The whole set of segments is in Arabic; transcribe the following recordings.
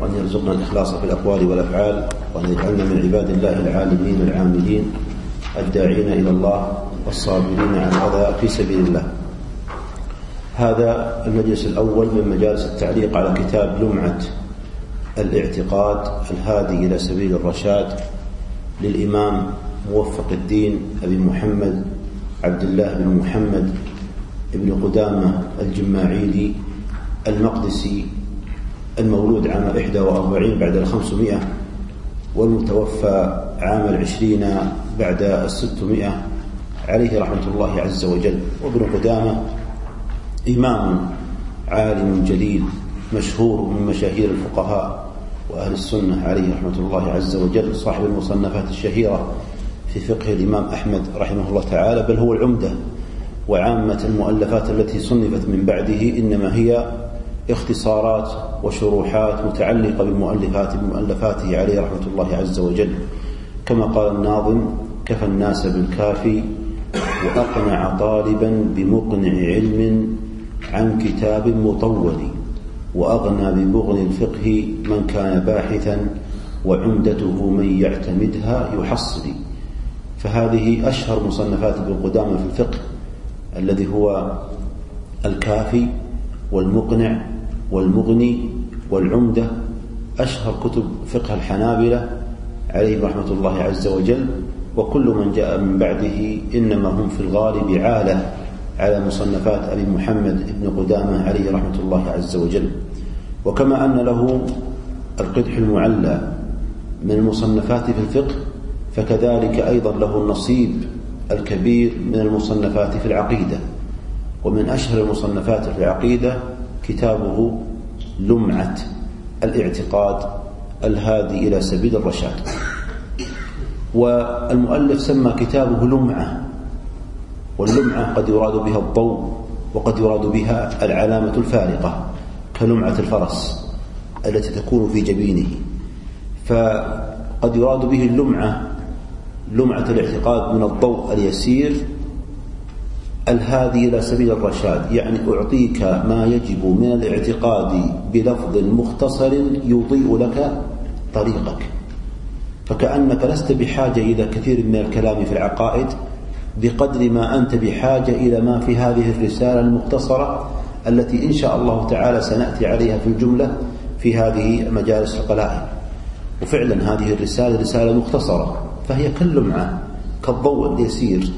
وأن يرزقنا الإخلاص في الأقوال والأفعال وأن يجعلنا من عباد الله العالمين العاملين الداعين إلى الله والصابرين عن الأذى في سبيل الله. هذا المجلس الأول من مجالس التعليق على كتاب لمعة الاعتقاد الهادي إلى سبيل الرشاد للإمام موفق الدين أبي محمد عبد الله بن محمد بن قدامة الجماعيلي المقدسي المولود عام 41 بعد الخمسمائة والمتوفى عام العشرين بعد الستمائة عليه رحمة الله عز وجل. وابن قدامة إمام عالم جليل مشهور من مشاهير الفقهاء وأهل السنة عليه رحمة الله عز وجل صاحب المصنفات الشهيرة في فقه الإمام أحمد رحمه الله تعالى بل هو العمدة وعامة المؤلفات التي صنفت من بعده إنما هي اختصارات وشروحات متعلقة بمؤلفات بمؤلفاته عليه رحمة الله عز وجل. كما قال الناظم كفى الناس بالكافي وأقنع طالبا بمقنع علم عن كتاب مطول وأغنى ببغن الفقه من كان باحثا وعمدته من يعتمدها يحصل فهذه أشهر مصنفات ابن قدامة في الفقه الذي هو الكافي والمقنع والمغني والعمدة أشهر كتب فقه الحنابلة عليهم رحمة الله عز وجل وكل من جاء من بعده إنما هم في الغالب عالة على مصنفات أبي محمد بن قدامة عليه رحمة الله عز وجل. وكما أن له القدح المعلى من المصنفات في الفقه فكذلك أيضا له النصيب الكبير من المصنفات في العقيدة. ومن أشهر المصنفات في العقيدة كتابه لمعة الاعتقاد الهادي إلى سبيل الرشاد. والمؤلف سمى كتابه لمعة واللمعة قد يراد بها الضوء وقد يراد بها العلامة الفارقة كلمعة الفرس التي تكون في جبينه. فقد يراد به اللمعة لمعة الاعتقاد من الضوء اليسير الهادي إلى سبيل الرشاد يعني أعطيك ما يجب من الاعتقاد بلفظ مختصر يضيء لك طريقك. فكأنك لست بحاجة إلى كثير من الكلام في العقائد بقدر ما أنت بحاجة إلى ما في هذه الرسالة المختصرة التي إن شاء الله تعالى سنأتي عليها في الجملة في هذه مجالس القلائل. وفعلا هذه الرسالة رسالة مختصرة فهي كاللمعة كالضوء اليسير.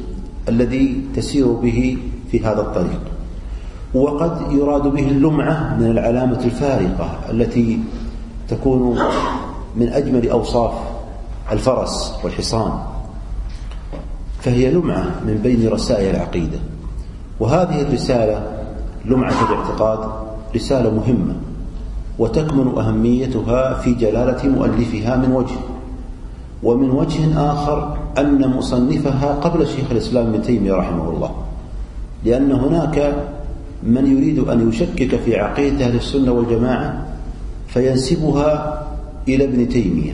الذي تسير به في هذا الطريق. وقد يراد به اللمعة من العلامة الفارقة التي تكون من أجمل أوصاف الفرس والحصان. فهي لمعة من بين رسائل العقيدة. وهذه الرسالة لمعة الاعتقاد رسالة مهمة وتكمن أهميتها في جلالة مؤلفها من وجه ومن وجه آخر أن مصنفها قبل شيخ الإسلام ابن تيمية رحمه الله لأن هناك من يريد أن يشكك في عقيدة أهل السنة والجماعة فينسبها إلى ابن تيمية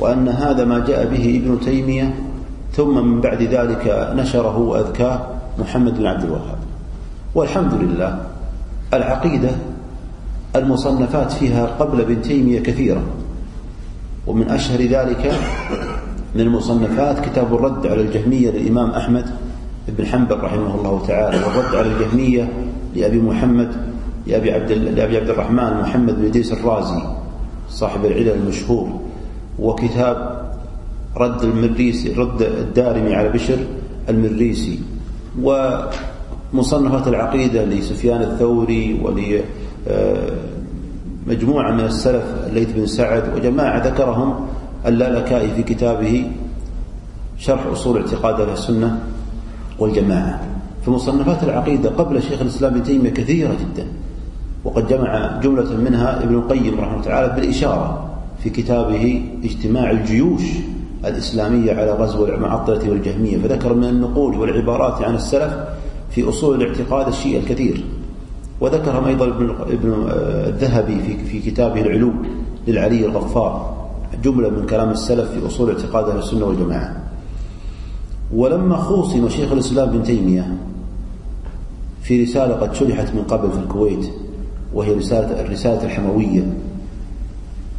وأن هذا ما جاء به ابن تيمية ثم من بعد ذلك نشره وأذكاه محمد بن عبد الوهاب. والحمد لله العقيدة المصنفات فيها قبل ابن تيمية كثيرة ومن أشهر ذلك من المصنفات كتاب الرد على الجهمية للإمام أحمد بن حنبل رحمه الله تعالى والرد على الجهمية لأبي محمد لأبي عبد, لأبي عبد الرحمن محمد بن ديس الرازي صاحب العلل المشهور وكتاب رد المريسي رد الدارمي على بشر المريسي ومصنفات العقيدة لسفيان الثوري ول مجموعة من السلف الليث بن سعد وجماعة ذكرهم اللالكائي في كتابه شرح أصول اعتقاد أهل السنة والجماعة. فمصنفات العقيدة قبل شيخ الإسلام ابن تيمية كثيرة جدا وقد جمع جملة منها ابن القيم رحمه الله تعالى بالإشارة في كتابه اجتماع الجيوش الإسلامية على غزو المعطلة والجهمية. فذكر من النقول والعبارات عن السلف في أصول الاعتقاد الشيء الكثير. وذكرهم أيضا ابن الذهبي في في كتابه العلوم للعلي الغفار. جملة من كلام السلف في أصول اعتقاد أهل السنة والجماعة. ولما خوصم شيخ الإسلام ابن تيمية في رسالة قد شرحت من قبل في الكويت وهي رسالة الرسالة الحموية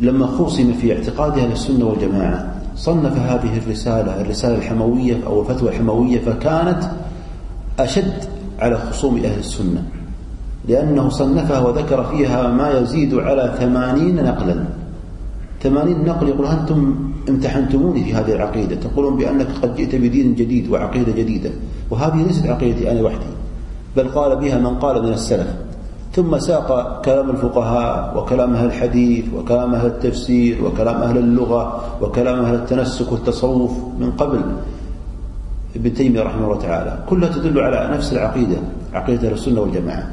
لما خصم في اعتقاد أهل السنة والجماعة صنف هذه الرسالة الرسالة الحموية أو الفتوى الحموية فكانت أشد على خصوم أهل السنة لأنه صنفها وذكر فيها ما يزيد على ثمانين نقلا. ثمانين نقل يقول أنتم امتحنتموني في هذه العقيدة تقولون بأنك قد جئت بدين جديد وعقيدة جديدة وهذه ليست عقيدتي أنا وحدي بل قال بها من قال من السلف. ثم ساق كلام الفقهاء وكلام أهل الحديث وكلام أهل التفسير وكلام أهل اللغة وكلام أهل التنسك والتصوف من قبل ابن تيمية رحمه الله تعالى كلها تدل على نفس العقيدة عقيدة السنة والجماعة.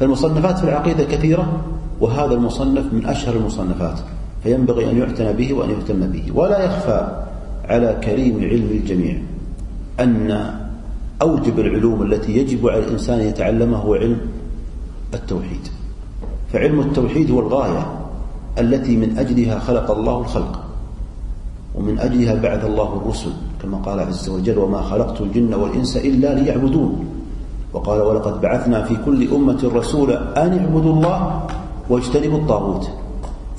فالمصنفات في العقيدة كثيرة وهذا المصنف من أشهر المصنفات. فينبغي أن يعتنى به وأن يهتم به. ولا يخفى على كريم علم الجميع أن أوجب العلوم التي يجب على الإنسان يتعلمها هو علم التوحيد. فعلم التوحيد هو الغاية التي من أجلها خلق الله الخلق ومن أجلها بعث الله الرسل كما قال عز وجل وما خلقت الجن والإنس إلا ليعبدون وقال ولقد بعثنا في كل أمة رسولا أن اعبدوا الله واجتنبوا الطاغوت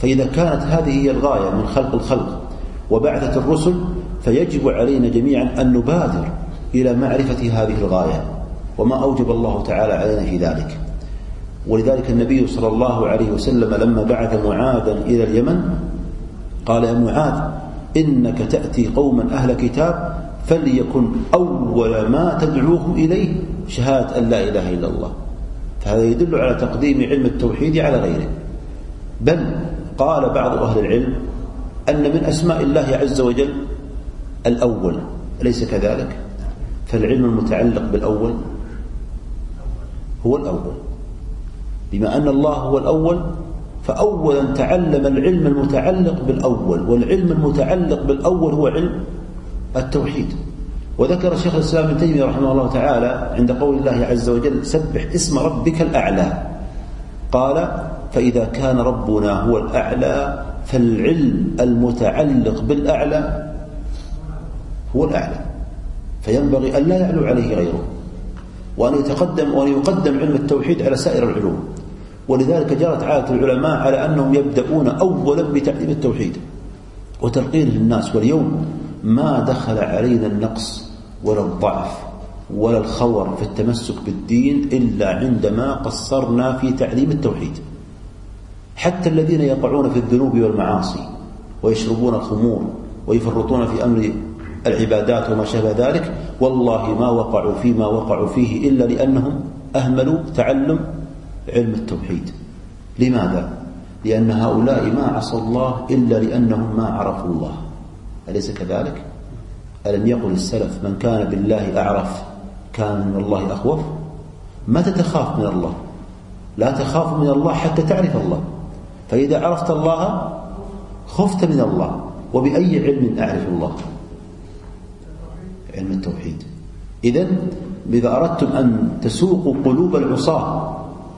فإذا كانت هذه هي الغاية من خلق الخلق وبعثة الرسل فيجب علينا جميعا أن نبادر إلى معرفة هذه الغاية وما أوجب الله تعالى علينا في ذلك. ولذلك النبي صلى الله عليه وسلم لما بعث معاذا إلى اليمن قال يا معاذ إنك تأتي قوما أهل كتاب فليكن أول ما تدعوهم إليه شهادة أن لا إله إلا الله. فهذا يدل على تقديم علم التوحيد على غيره. بل قال بعض أهل العلم أن من أسماء الله عز وجل الأول أليس كذلك؟ فالعلم المتعلق بالأول هو الأول. بما أن الله هو الأول فأولا تعلم العلم المتعلق بالأول والعلم المتعلق بالأول هو علم التوحيد. وذكر الشيخ الإسلام ابن تيمية رحمه الله تعالى عند قول الله عز وجل سبح اسم ربك الأعلى. قال فإذا كان ربنا هو الأعلى فالعلم المتعلق بالأعلى هو الأعلى. فينبغي أن لا يعلو عليه غيره وأن يتقدم وأن يقدم علم التوحيد على سائر العلوم. ولذلك جرت عادة العلماء على أنهم يبدأون أولا بتعليم التوحيد وتلقينه للناس. واليوم ما دخل علينا النقص ولا الضعف ولا الخور في التمسك بالدين إلا عندما قصرنا في تعليم التوحيد. حتى الذين يقعون في الذنوب والمعاصي ويشربون الخمور ويفرطون في أمر العبادات وما شابه ذلك والله ما وقعوا فيما وقعوا فيه إلا لأنهم أهملوا تعلم علم التوحيد. لماذا؟ لأن هؤلاء ما عصوا الله إلا لأنهم ما عرفوا الله. أليس كذلك؟ ألم يقل السلف من كان بالله أعرف كان من الله أخوف؟ متى تخاف من الله؟ لا تخاف من الله حتى تعرف الله. فإذا عرفت الله خفت من الله. وبأي علم أعرف الله؟ علم التوحيد. إذا إذا أردتم أن تسوقوا قلوب العصاة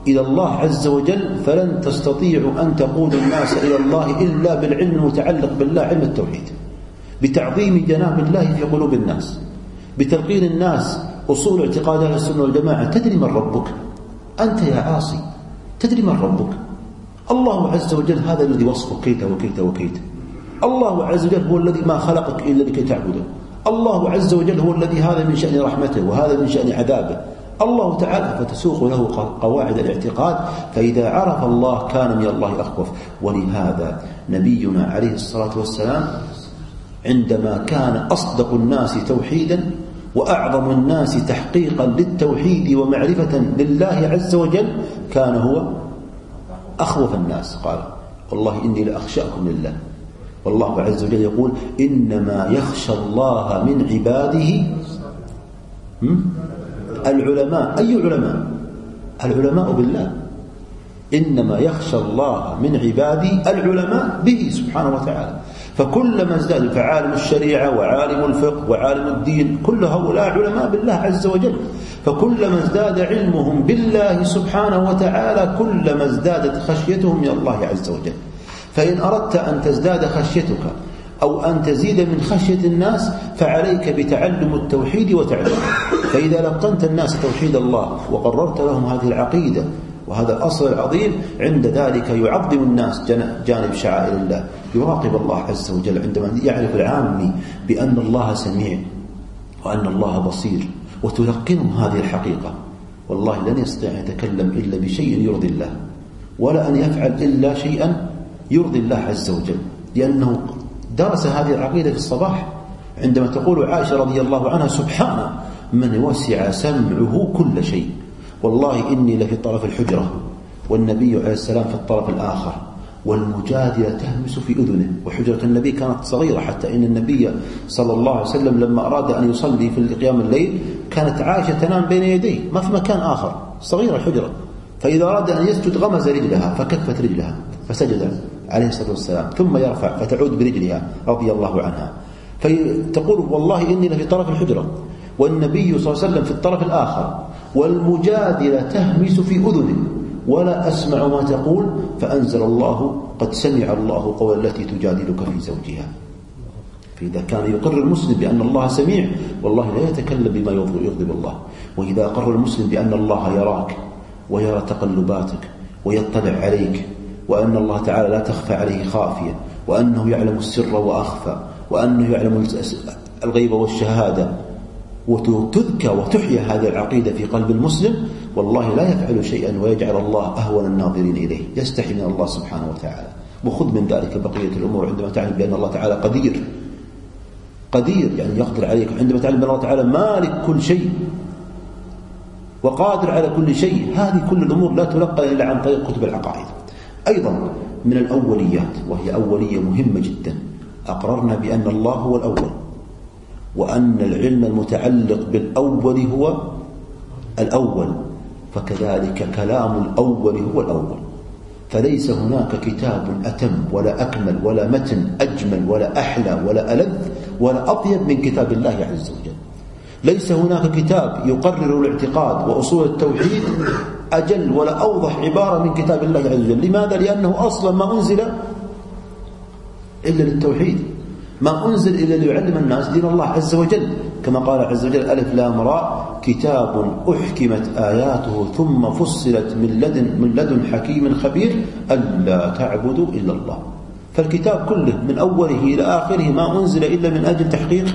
إلى الله عز وجل فلن تستطيعوا أن تقودوا الناس إلى الله إلا بالعلم المتعلق بالله علم التوحيد. بتعظيم جناب الله في قلوب الناس. بتلقين الناس أصول اعتقاد السنة والجماعة. تدري من ربك؟ أنت يا عاصي تدري من ربك؟ الله عز وجل هذا الذي وصفه كيت وكيت وكيت الله عز وجل هو الذي ما خلقك إلا لكي تعبده. الله عز وجل هو الذي هذا من شأن رحمته وهذا من شأن عذابه. الله تعالى فتسوق له قواعد الاعتقاد فإذا عرف الله كان من الله أخوف. ولهذا نبينا عليه الصلاة والسلام عندما كان أصدق الناس توحيدا وأعظم الناس تحقيقا للتوحيد ومعرفة لله عز وجل كان هو أخوف الناس. قال والله إني لأخشأكم لله. والله عز وجل يقول إنما يخشى الله من عباده العلماء. أي علماء العلماء بالله. إنما يخشى الله من عباده العلماء به سبحانه وتعالى. فكلما ازداد فعالم الشريعة وعالم الفقه وعالم الدين كل هؤلاء علماء بالله عز وجل. فكلما ازداد علمهم بالله سبحانه وتعالى كلما ازدادت خشيتهم من الله عز وجل. فإن أردت أن تزداد خشيتك أو أن تزيد من خشية الناس فعليك بتعلم التوحيد وتعلمه. فإذا لقنت الناس توحيد الله وقررت لهم هذه العقيدة وهذا الأصل العظيم عند ذلك يعظم الناس جانب شعائر الله. يراقب الله عز وجل عندما يعرف العامي بأن الله سميع وأن الله بصير وتلقنهم هذه الحقيقة. والله لن يستطيع أن يتكلم إلا بشيء يرضي الله ولا أن يفعل إلا شيئا يرضي الله عز وجل. لأنه درس هذه العقيدة في الصباح عندما تقول عائشة رضي الله عنها سبحان من وسع سمعه كل شيء. والله إني لفي طرف الحجرة والنبي عليه السلام في الطرف الآخر والمجادلة تهمس في أذنه وحجرة النبي كانت صغيرة حتى إن النبي صلى الله عليه وسلم لما أراد أن يصلي في قيام الليل كانت عائشة تنام بين يديه ما في مكان آخر صغيرة الحجرة. فإذا أراد أن يسجد غمز رجلها فكفت رجلها فسجد عليه الصلاة والسلام ثم يرفع فتعود برجلها رضي الله عنها. فتقول والله إني لفي طرف الحجرة. والنبي صلى الله عليه وسلم في الطرف الآخر والمجادلة تهمس في أذنه ولا أسمع ما تقول فأنزل الله قد سمع الله قول التي تجادلك في زوجها. فإذا كان يقر المسلم بأن الله سميع والله لا يتكلم بما يغضب الله. وإذا أقر المسلم بأن الله يراك ويرى تقلباتك ويطلع عليك وأن الله تعالى لا تخفى عليه خافية وأنه يعلم السر وأخفى وأنه يعلم الغيب والشهادة وتذكى وتحيا هذه العقيدة في قلب المسلم والله لا يفعل شيئا ويجعل الله أهون الناظرين إليه يستحي من الله سبحانه وتعالى. وخذ من ذلك بقية الأمور عندما تعلم بأن الله تعالى قدير. قدير يعني يقدر عليك. عندما تعلم بأن الله تعالى مالك كل شيء وقادر على كل شيء هذه كل الأمور لا تلقى إلا عن طريق كتب العقائد. أيضا من الأوليات وهي أولية مهمة جدا أقررنا بأن الله هو الأول. وأن العلم المتعلق بالأول هو الأول فكذلك كلام الأول هو الأول. فليس هناك كتاب أتم ولا أكمل ولا متن أجمل ولا أحلى ولا ألذ ولا أطيب من كتاب الله عز وجل. ليس هناك كتاب يقرر الاعتقاد وأصول التوحيد أجل ولا أوضح عبارة من كتاب الله عز وجل. لماذا؟ لأنه أصلا ما أنزل إلا للتوحيد. ما أنزل إلا ليعلم الناس دين الله عز وجل. كما قال عز وجل ألف لام راء كتاب أحكمت آياته ثم فصلت من لدن, من لدن حكيم خبير ألا تعبدوا إلا الله. فالكتاب كله من أوله إلى آخره ما أنزل إلا من أجل تحقيق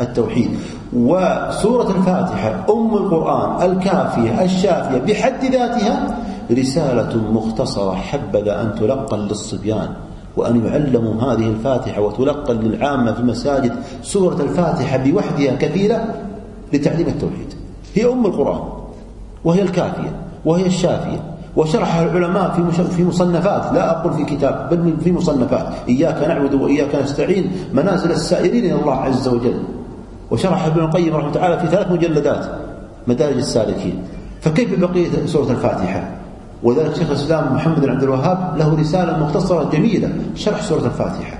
التوحيد. وسورة الفاتحة أم القرآن الكافية الشافية بحد ذاتها رسالة مختصرة حبذا أن تلقى للصبيان. وأن يعلموا هذه الفاتحة وتلقى للعامة في المساجد سورة الفاتحة بوحدها كفيلة لتعليم التوحيد. هي أم القرآن وهي الكافية وهي الشافية وشرحها العلماء في في مصنفات. لا أقول في كتاب بل في مصنفات. إياك نعبد وإياك نستعين. منازل السائرين إلى الله عز وجل. وشرح ابن القيم رحمه الله تعالى في ثلاث مجلدات. مدارج السالكين. فكيف بقية سورة الفاتحة؟ وذلك شيخ الإسلام محمد بن عبد الوهاب له رسالة مختصرة جميلة شرح سورة الفاتحة.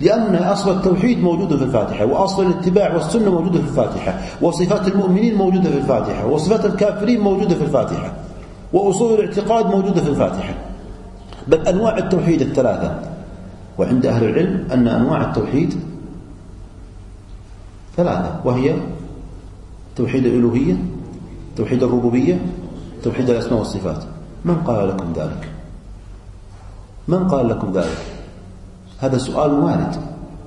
لأن أصل التوحيد موجود في الفاتحة وأصل الاتباع والسنة موجودة في الفاتحة وصفات المؤمنين موجودة في الفاتحة وصفات الكافرين موجودة في الفاتحة وأصول الاعتقاد موجودة في الفاتحة. بل أنواع التوحيد الثلاثة. وعند أهل العلم أن أنواع التوحيد ثلاثة وهي توحيد الألوهية توحيد الربوبية توحيد الأسماء والصفات. من قال لكم ذلك؟ من قال لكم ذلك؟ هذا سؤال وارد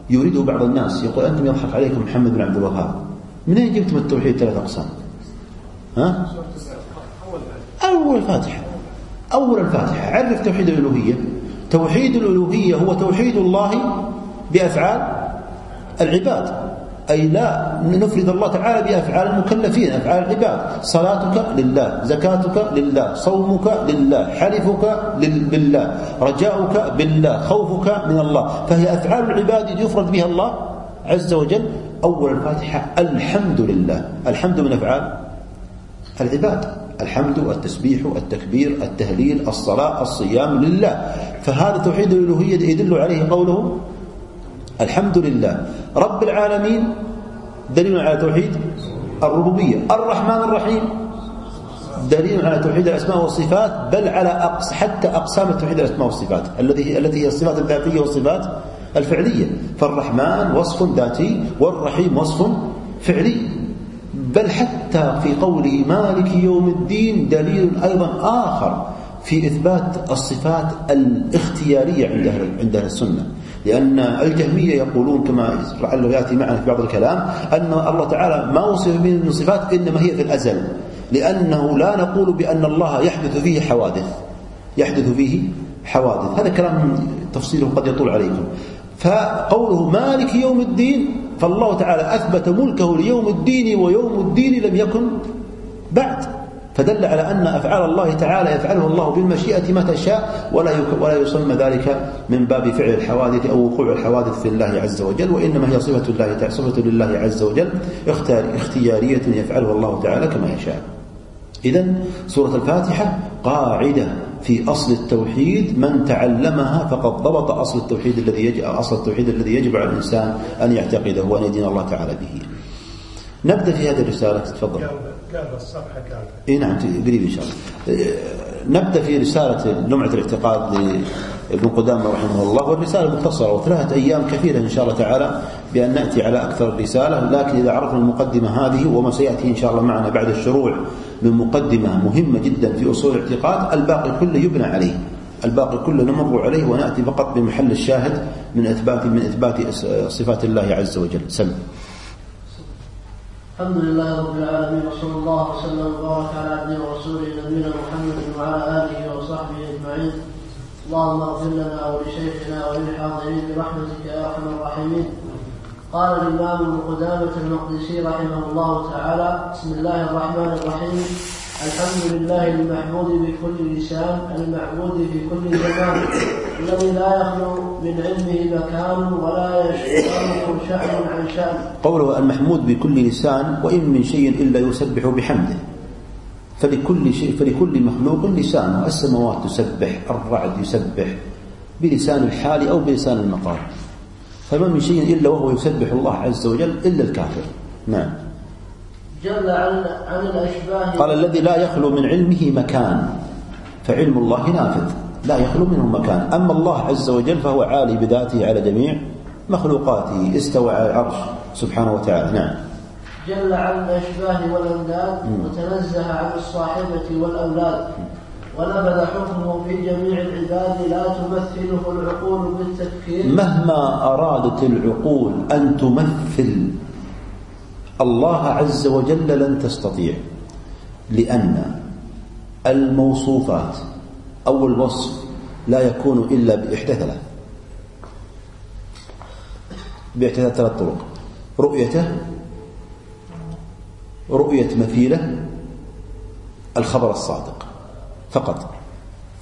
يريده بعض الناس. يقول أنتم يضحك عليكم محمد بن عبد الوهاب. من أين جبتم التوحيد ثلاث أقسام؟ ها؟ أول الفاتحة أول الفاتحة. عرف توحيد الألوهية. توحيد الألوهية هو توحيد الله بأفعال العباد. أي لا نفرد الله تعالى بأفعال المكلفين أفعال العباد. صلاتك لله زكاتك لله صومك لله حلفك بالله رجاؤك بالله خوفك من الله. فهي أفعال العباد يفرد بها الله عز وجل. أول الفاتحة الحمد لله. الحمد من أفعال العباد. الحمد التسبيح التكبير التهليل الصلاة الصيام لله. فهذا توحيد الألوهية يدل عليه قوله الحمد لله رب العالمين دليل على توحيد الربوبية الرحمن الرحيم دليل على توحيد الأسماء والصفات بل على أقص حتى أقسام توحيد الأسماء والصفات التي التي هي الصفات الذاتية والصفات الفعلية فالرحمن وصف ذاتي والرحيم وصف فعلي بل حتى في قوله مالك يوم الدين دليل أيضا آخر في إثبات الصفات الاختيارية عند أهل السنة لأن الجهمية يقولون كما لعله يأتي معنا في بعض الكلام أن الله تعالى ما وصف به من صفات إنما هي في الأزل لأنه لا نقول بأن الله يحدث فيه حوادث يحدث فيه حوادث. هذا كلام تفصيله قد يطول عليكم. فقوله مالك يوم الدين فالله تعالى أثبت ملكه ليوم الدين ويوم الدين لم يكن بعد. فدل على أن أفعال الله تعالى يفعله الله بالمشيئة متى شاء ولا ولا يسمى ذلك من باب فعل الحوادث أو وقوع الحوادث في الله عز وجل وإنما هي صفة الله تعالى صفة لله عز وجل اختيارية يفعلها الله تعالى كما يشاء إذا سورة الفاتحة قاعدة في أصل التوحيد من تعلمها فقد ضبط أصل التوحيد الذي يجب أصل التوحيد الذي يجب على الإنسان أن يعتقده وأن يدين الله تعالى به. نبدأ في هذه الرسالة تفضل. الصفحة. إي نعم قريب إن شاء الله. نبدأ في رسالة لمعة الاعتقاد لابن قدامة رحمه الله والرسالة مختصرة وثلاثة أيام كثيرة إن شاء الله تعالى بأن نأتي على أكثر الرسالة لكن إذا عرفنا المقدمة هذه وما سيأتي إن شاء الله معنا بعد الشروع من مقدمة مهمة جدا في أصول الاعتقاد الباقي كله يبنى عليه الباقي كله نمر عليه ونأتي فقط بمحل الشاهد من إثبات من إثبات صفات الله عز وجل سم الحمد لله رب العالمين وصلى الله وسلم وبارك على عبده ورسوله نبينا محمد وعلى آله وصحبه أجمعين. اللهم اغفر لنا ولشيخنا وللحاضرين برحمتك يا أرحم الراحمين. قال الإمام ابن قدامة المقدسي رحمه الله تعالى بسم الله الرحمن الرحيم. الحمد لله المحمود بكل لسان المعبود في كل زمان الذي لا يخلو من علمه مكان ولا يشغله شأن عن شأن. قوله المحمود بكل لسان وإن من شيء إلا يسبح بحمده. فلكل شيء فلكل مخلوق لسان. السماوات تسبح الرعد يسبح بلسان الحال أو بلسان المقال فما من شيء إلا وهو يسبح الله عز وجل إلا الكافر. نعم. جل عن, عن الأشباه. قال الذي لا يخلو من علمه مكان. فعلم الله نافذ. لا يخلو منه مكان. أما الله عز وجل فهو عالي بذاته على جميع مخلوقاته استوى على العرش سبحانه وتعالى. نعم. جل عن الأشباه والأنداد وتنزه عن الصاحبة والأولاد. ونفذ حكمه في جميع العباد لا تمثله العقول بالتفكير. مهما أرادت العقول أن تمثل الله عز وجل لن تستطيع لأن الموصوفات أو الوصف لا يكون إلا بإحدى ثلاث. بإحدى ثلاث طرق. رؤيته رؤية مثيلة الخبر الصادق. فقط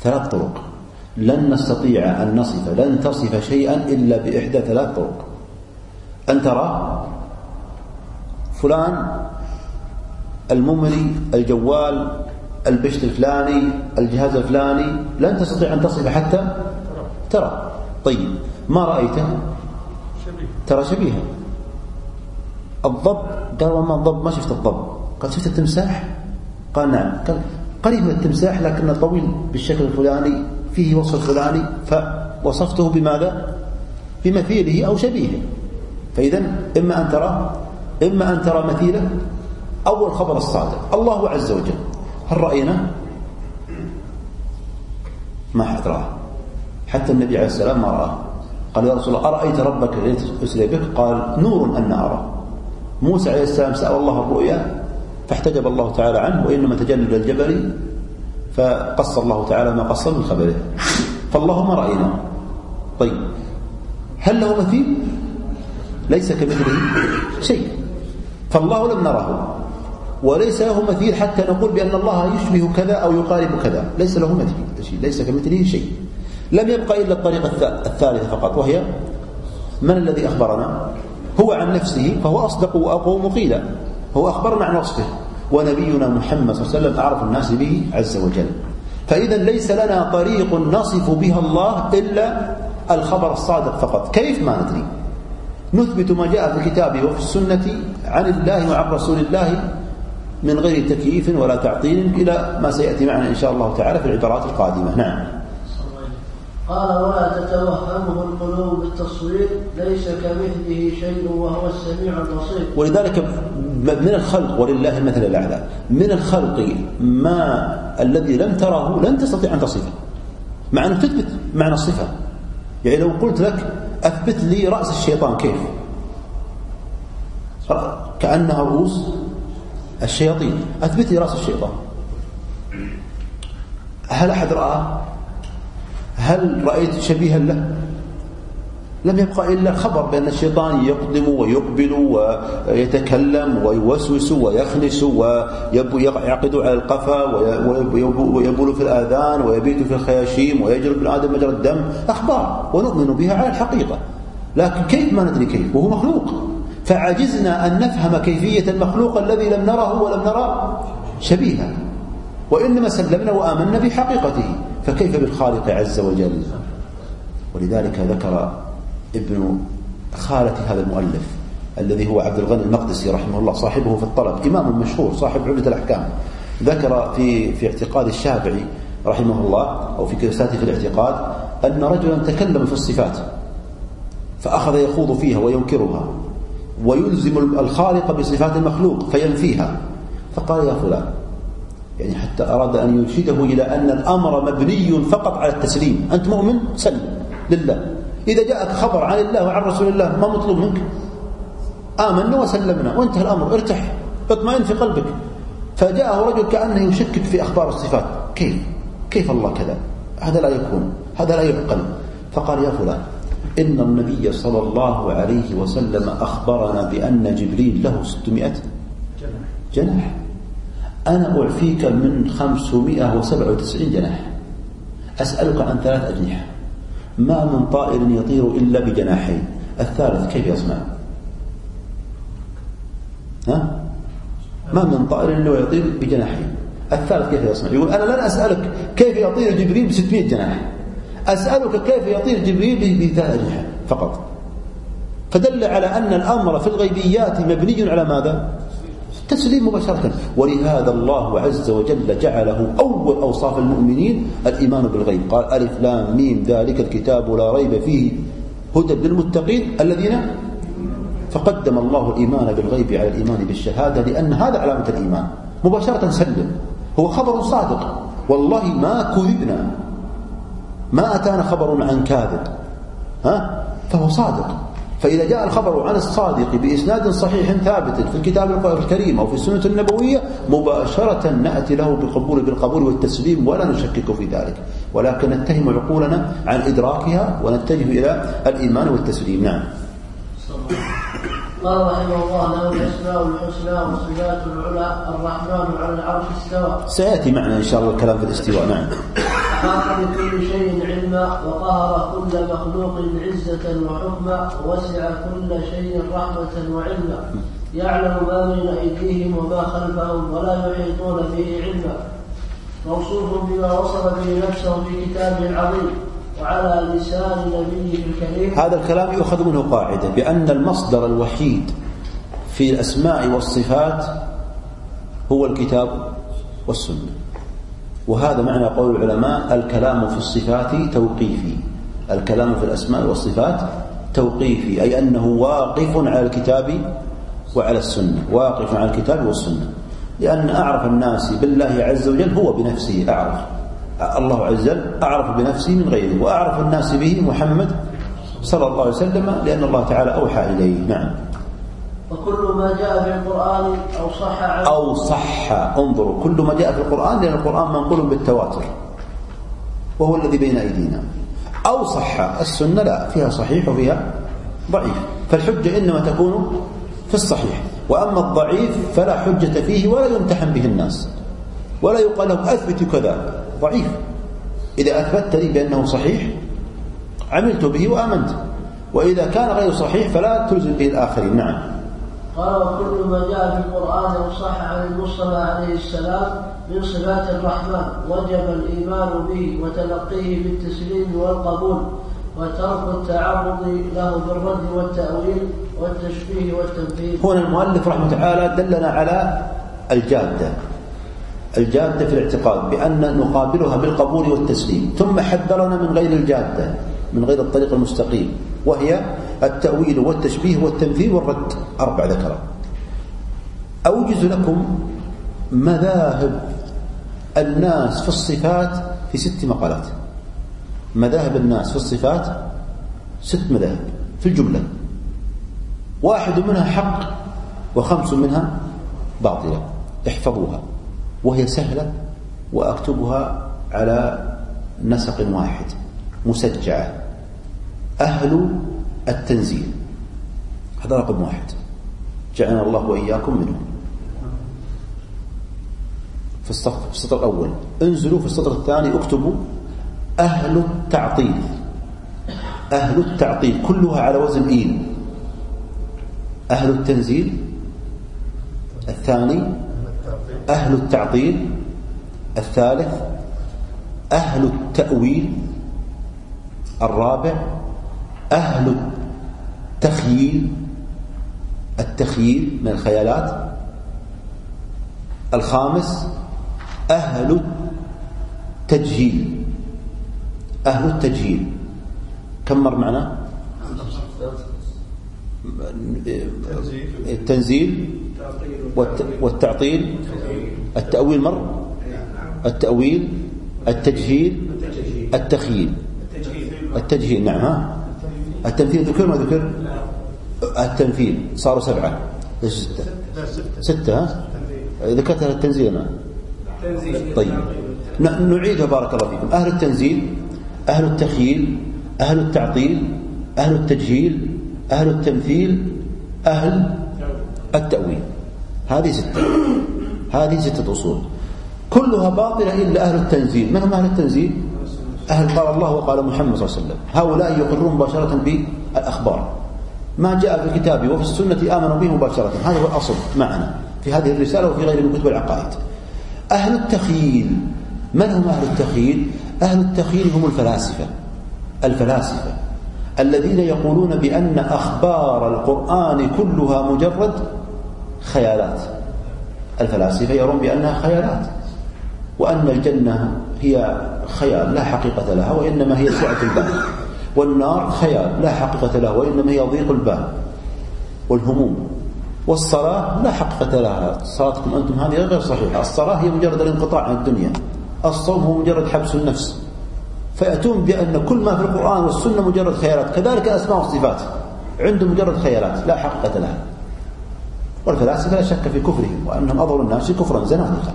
ثلاث طرق. لن نستطيع أن نصف لن تصف شيئا إلا بإحدى ثلاث طرق. أن ترى فلان المملي الجوال البشت الفلاني الجهاز الفلاني لن تستطيع أن تصف حتى ترى. طيب ما رأيته؟ ترى شبيها الضب؟ قال وما الضب ما شفت الضب. قال شفت التمساح؟ قال نعم. قال قريب من التمساح لكنه طويل بالشكل الفلاني فيه وصف فلاني فوصفته بماذا؟ بمثيله أو شبيهه. فإذا إما أن ترى إما أن ترى مثيله أو الخبر الصادق. الله عز وجل. هل رأينا؟ ما حد راه حتى النبي عليه السلام ما رآه قال يا رسول الله أرأيت ربك أسري بك قال نور أن أرى. موسى عليه السلام سأل الله الرؤيا فاحتجب الله تعالى عنه وإنما تجلى الجبل فقص الله تعالى ما قص من خبره. فالله ما رأينا. طيب هل له مثيل؟ ليس كمثله شيء. فالله لم نره. وليس له مثيل حتى نقول بأن الله يشبه كذا أو يقارب كذا. ليس له مثيل ليس كمثله شيء. لم يبقى إلا الطريقة الثالثة فقط وهي من الذي أخبرنا؟ هو عن نفسه فهو أصدق وأقوم قيلا. هو أخبرنا عن وصفه. ونبينا محمد صلى الله عليه وسلم أعرف الناس به عز وجل. فإذا ليس لنا طريق نصف بها الله إلا الخبر الصادق فقط. كيف ما ندري؟ نثبت ما جاء في الكتاب وفي السنة عن الله وعن رسول الله من غير تكييف ولا تعطيل إلى ما سيأتي معنا إن شاء الله تعالى في العبارات القادمة. نعم. قال ولا تتوهمه القلوب بالتصوير ليس كمثله شيء وهو السميع البصير. ولذلك من الخلق ولله المثل الأعلى. من الخلق ما الذي لم تره لن تستطيع أن تصفه. مع أنه تثبت معنى الصفة. يعني لو قلت لك أثبت لي رأس الشيطان كيف؟ كأنها رؤوس الشياطين. أثبت لي رأس الشيطان. هل أحد رأى؟ هل رأيت شبيها له؟ لم يبقى إلا الخبر بأن الشيطان يقدم ويقبل ويتكلم ويوسوس ويخنس ويعقد على القفا ويبول في الآذان ويبيت في الخياشيم ويجري الآدم مجرى الدم. أخبار. ونؤمن بها على الحقيقة. لكن كيف ما ندري كيف؟ وهو مخلوق. فعجزنا أن نفهم كيفية المخلوق الذي لم نره ولم نرى شبيها وإنما سلمنا وآمنا بحقيقته فكيف بالخالق عز وجل؟ ولذلك ذكر ابن خالة هذا المؤلف الذي هو عبد الغني المقدسي رحمه الله صاحبه في الطلب إمام مشهور صاحب عمدة الأحكام. ذكر في في اعتقاد الشافعي رحمه الله أو في رسالته في الاعتقاد أن رجلا تكلم في الصفات فأخذ يخوض فيها وينكرها. ويلزم الخالق بصفات المخلوق فينفيها. فقال يا فلان يعني حتى أراد أن يرشده إلى أن الأمر مبني فقط على التسليم. أنت مؤمن؟ سلم. لله. إذا جاءك خبر عن الله وعن رسول الله ما مطلوب منك؟ آمنا وسلمنا. وانتهى الأمر. ارتح. اطمئن في قلبك. فجاءه رجل كأنه يشكك في أخبار الصفات. كيف؟ كيف الله كذا؟ هذا لا يكون. هذا لا يعقل. فقال يا فلان إن النبي صلى الله عليه وسلم أخبرنا بأن جبريل له 600 جناح. أنا أعفيك من 597 جناح. أسألك عن ثلاث أجنحة. ما من طائر يطير إلا بجناحين. الثالث كيف يصنع؟ ها؟ ما من طائر إلا يطير بجناحين. الثالث كيف يصنع؟ يقول أنا لن أسألك كيف يطير جبريل ب 600 جناح. أسألك كيف يطير جبريل أجنحة فقط؟ فدل على أن الأمر في الغيبيات مبني على ماذا؟ تسليم مباشرة. ولهذا الله عز وجل جعله أول أوصاف المؤمنين الإيمان بالغيب. قال ألف لام ميم ذلك الكتاب لا ريب فيه. هدى للمتقين الذين فقدم الله الإيمان بالغيب على الإيمان بالشهادة لأن هذا علامة الإيمان. مباشرة سلم. هو خبر صادق. والله ما كذبنا. ما أتانا خبر عن كاذب. ها؟ فهو صادق. فإذا جاء الخبر عن الصادق بإسناد صحيح ثابت في الكتاب الكريم أو في السنة النبوية مباشرة نأتي له بالقبول بالقبول والتسليم ولا نشكك في ذلك. ولكن نتهم عقولنا عن إدراكها ونتجه إلى الإيمان والتسليم. نعم. قال رحمه الله له الأسماء الحسنى والصفات العلى الرحمن على العرش استوى. سيأتي معنا إن شاء الله الكلام في الاستواء. نعم. احاط بكل شيء علما وقهر كل مخلوق عزة وحكما ووسع كل شيء رحمة وعلما. يعلم ما بين أيديهم وما خلفهم ولا يحيطون به علما. موصوف بما وصف به نفسه في كتابه العظيم وعلى لسان نبيه الكريم. هذا الكلام يؤخذ منه قاعدة بأن المصدر الوحيد في الأسماء والصفات هو الكتاب والسنة. وهذا معنى قول العلماء الكلام في الصفات توقيفي. الكلام في الأسماء والصفات توقيفي أي أنه واقف على الكتاب وعلى السنة واقف على الكتاب والسنة. لأن أعرف الناس بالله عز وجل هو بنفسه أعرف. الله عز وجل أعرف بنفسه من غيره وأعرف الناس به محمد صلى الله عليه وسلم لأن الله تعالى أوحى إليه. نعم. وكل ما جاء في القرآن أو صح عنه. أو صح. انظروا كل ما جاء في القرآن لأن القرآن منقول بالتواتر. وهو الذي بين أيدينا. أو صح. السنة لا فيها صحيح وفيها ضعيف. فالحجة إنما تكون في الصحيح. وأما الضعيف فلا حجة فيه ولا يمتحن به الناس. ولا يقال له أثبت كذا. ضعيف. إذا أثبتت لي بأنه صحيح عملت به وآمنت. وإذا كان غير صحيح فلا تلزم به الآخرين. نعم. قال وكل ما جاء في القرآن وصح عن المصطفى عليه السلام من صفات الرحمن وجب الإيمان به وتلقيه بالتسليم والقبول وترك التعرض له بالرد والتأويل والتشبيه والتمثيل هنا المؤلف رحمه تعالى دلنا على الجادة. الجادة في الاعتقاد بأن نقابلها بالقبول والتسليم ثم حذرنا من غير الجادة من غير الطريق المستقيم وهي التأويل والتشبيه والتمثيل والرد. أربع ذكرى أوجز لكم مذاهب الناس في الصفات في ست مقالات. مذاهب الناس في الصفات ست مذاهب في الجملة. واحد منها حق وخمس منها باطلة. احفظوها. وهي سهلة وأكتبها على نسق واحد. مسجعة. أهل التنزيل. هذا رقم واحد. جعلنا الله وإياكم منهم في الصف في السطر الأول. انزلوا في السطر الثاني اكتبوا أهل التعطيل. أهل التعطيل كلها على وزن إيل. أهل التنزيل. الثاني أهل التعطيل. الثالث أهل التأويل. الرابع أهل التخييل التخييل من الخيالات. الخامس أهل التجهيل. أهل التجهيل. كم مر معنا؟ التنزيل والتعطيل. التأويل مر؟ التأويل التجهيل التخييل. التجهيل نعم ها. التمثيل ذكر ما ذكر؟ التمثيل صاروا سبعة. ليش ستة؟ ستة ها؟ ذكرتها التنزيل أنا. طيب. نعيدها بارك الله فيكم. أهل التنزيل أهل التخييل أهل التعطيل أهل التجهيل أهل التمثيل أهل التأويل. هذه ستة. هذه ستة أصول. كلها باطلة إلا أهل التنزيل. من هم أهل التنزيل أهل قال الله وقال محمد صلى الله عليه وسلم هؤلاء يقرون مباشرة بالأخبار. ما جاء في الكتاب وفي السنة آمنوا به مباشرة. هذا هو الأصل معنا في هذه الرسالة وفي غير من كتب العقائد أهل التخييل من هم أهل التخييل أهل التخييل هم الفلاسفة. الفلاسفة الذين يقولون بأن أخبار القرآن كلها مجرد خيالات. الفلاسفة يرون بأنها خيالات. وأن الجنة هي خيال لا حقيقة لها وإنما هي سعة البال والنار خيال لا حقيقة لها وإنما هي ضيق البال والهموم. والصلاة لا حقيقة لها. صلاتكم أنتم هذه غير صحيحة. الصلاة هي مجرد الانقطاع عن الدنيا. الصوم هو مجرد حبس النفس. فيأتون بأن كل ما في القرآن والسنة مجرد خيالات. كذلك الأسماء والصفات عندهم مجرد خيالات لا حقيقة لها. والفلاسفة لا شك في كفرهم وأنهم أضروا الناس كفرا زنادقا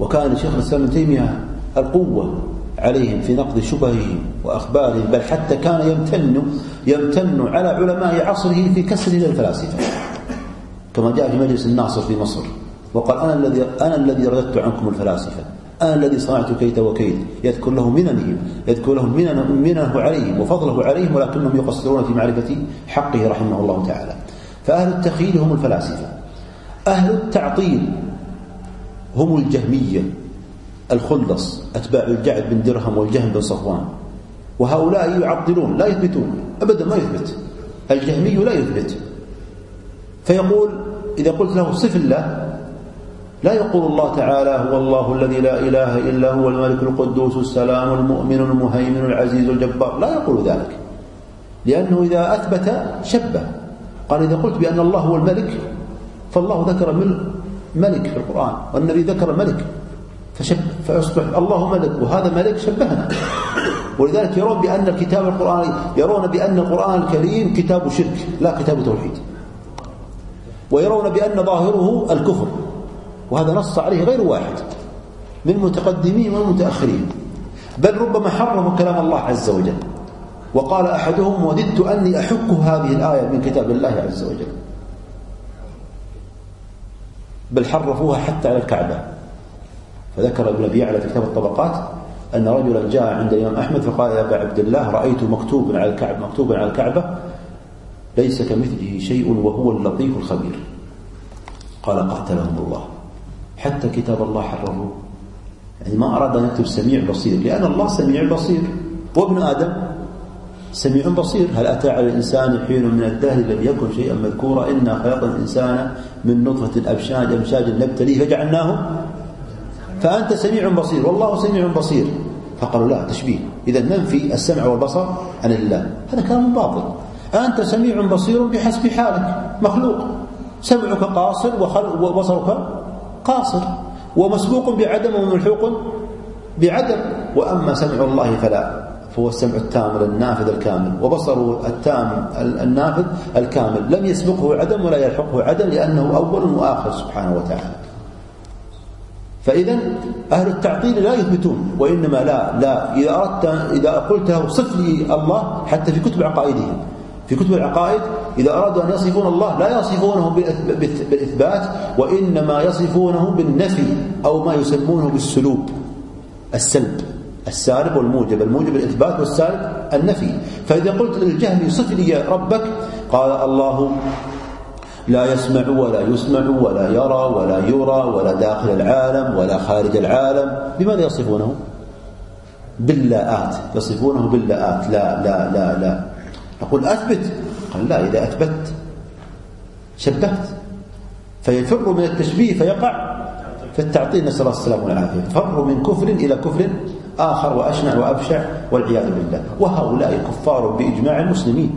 وكان شيخ الإسلام ابن تيمية القوة عليهم في نقد شبههم وأخبارهم بل حتى كان يمتن يمتن على علماء عصره في كسره للفلاسفة كما جاء في مجلس الناصر في مصر وقال أنا الذي أنا الذي رددت عنكم الفلاسفة أنا الذي صنعت كيت وكيد يذكر لهم مننهم يذكر لهم منن مننه عليهم وفضله عليهم ولكنهم يقصرون في معرفة حقه رحمه الله تعالى. فأهل التخيل هم الفلاسفة. أهل التعطيل هم الجهمية الخلص أتباع الجعد بن درهم والجهم بن صفوان. وهؤلاء يعطلون لا يثبتون أبدا ما يثبت. الجهمي لا يثبت. فيقول إذا قلت له صف الله لا يقول الله تعالى هو الله الذي لا إله إلا هو الملك القدوس السلام المؤمن المهيمن العزيز الجبار. لا يقول ذلك. لأنه إذا أثبت شبه. قال إذا قلت بأن الله هو الملك فالله ذكر ملك في القرآن والنبي ذكر ملك فيصبح الله ملك وهذا ملك شبهنا. ولذلك يرون بأن الكتاب القرآني يرون بأن القرآن الكريم كتاب شرك لا كتاب توحيد. ويرون بأن ظاهره الكفر وهذا نص عليه غير واحد من المتقدمين والمتأخرين بل ربما حرموا كلام الله عز وجل. وقال أحدهم وددت أني أحك هذه الآية من كتاب الله عز وجل. بل حرفوها حتى على الكعبة. فذكر ابن أبي يعلى في كتاب الطبقات أن رجلا جاء عند الإمام أحمد فقال يا أبا عبد الله رأيت مكتوبا على الكعبة مكتوبا على الكعبة ليس كمثله شيء وهو اللطيف الخبير. قال قاتلهم الله. حتى كتاب الله حرره يعني ما أراد أن يكتب سميع بصير لأن الله سميع بصير. وابن آدم سميع بصير. هل أتى على الإنسان حين من الدهر لم يكن شيئا مذكورا؟ إنا خلقنا الإنسان من نطفة أبشاج أمشاج نبتليه فجعلناه. فأنت سميع بصير. والله سميع بصير. فقالوا لا تشبيه. إذا ننفي السمع والبصر؟ عن الله هذا كلام باطل. أنت سميع بصير بحسب حالك. مخلوق. سمعك قاصر وبصرك قاصر. ومسبوق بعدم وملحوق بعدم. وأما سمع الله فلا. فهو السمع التام النافذ الكامل وبصره التام النافذ الكامل. لم يسبقه عدم ولا يلحقه عدم لأنه أول وآخر سبحانه وتعالى. فإذا أهل التعطيل لا يثبتون وإنما لا لا إذا أردت إذا قلت له صف لي الله حتى في كتب عقائدهم. في كتب العقائد إذا أرادوا أن يصفون الله لا يصفونه بالإثبات وإنما يصفونه بالنفي أو ما يسمونه بالسلوب السلب. السالب والموجب الموجب الإثبات والسالب النفي. فإذا قلت للجهمي صف لي ربك قال الله لا يسمع ولا يسمع ولا يرى ولا يرى ولا داخل العالم ولا خارج العالم. بماذا يصفونه؟ باللاءات. يصفونه باللاءات. لا لا لا لا. نقول أثبت. قال لا إذا أثبت شبهت. فيفر من التشبيه فيقع. في التعطيل نسأل الله السلامة والعافية. فر من كفر إلى كفر آخر وأشنع وأبشع والعياذ بالله. وهؤلاء كفار بإجماع المسلمين.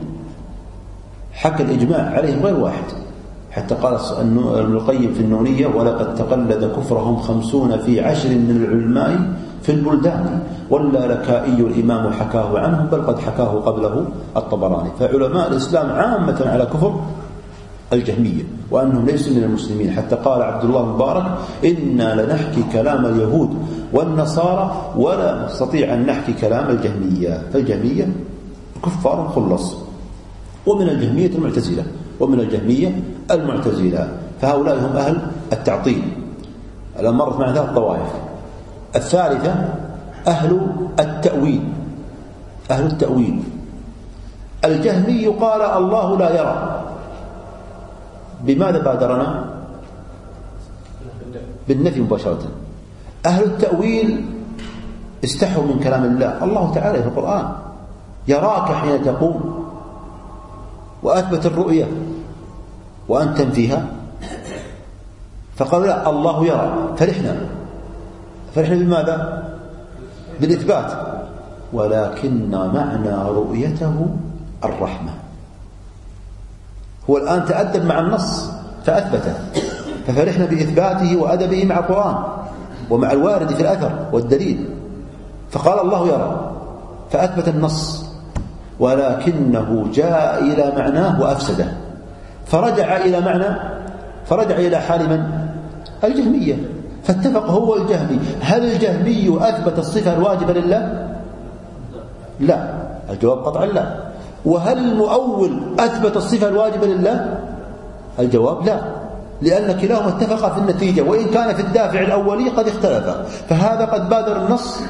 حكى الإجماع عليهم غير واحد. حتى قال ابن القيم في النونية ولقد تقلد كفرهم خمسون في عشر من العلماء في البلدان. ولا لكائي الإمام حكاه عنهم بل قد حكاه قبله الطبراني. فعلماء الإسلام عامة على كفر الجهمية وأنهم ليسوا من المسلمين. حتى قال عبد الله المبارك إنا لنحكي كلام اليهود والنصارى ولا نستطيع أن نحكي كلام الجهمية. فالجهمية كفار خلص. ومن الجهمية المعتزلة ومن الجهمية المعتزلة. فهؤلاء هم أهل التعطيل. الآن مرت معنا ثلاث طوائف. الثالثة أهل التأويل. أهل التأويل. الجهمي قال الله لا يرى. بماذا بادرنا؟ بالنفي مباشرة. أهل التأويل استحوا من كلام الله. الله تعالى في القرآن يراك حين تقوم وأثبت الرؤية وأنت تنفيها فقالوا لا الله يرى. فرحنا. فرحنا بماذا؟ بالإثبات. ولكن معنى رؤيته الرحمة. هو الآن تأدب مع النص فأثبته. ففرحنا بإثباته وأدبه مع القرآن. ومع الوارد في الأثر والدليل. فقال الله يرى فأثبت النص ولكنه جاء إلى معناه وأفسده. فرجع إلى معنى فرجع إلى حال من؟ الجهمية. فاتفق هو الجهمي هل الجهمي أثبت الصفة الواجبة لله؟ لا. الجواب قطعا لا. وهل المؤول أثبت الصفة الواجبة لله؟ الجواب لا. لأن كلاهما اتفقا في النتيجة وإن كان في الدافع الأولي قد اختلفا. فهذا قد بادر النص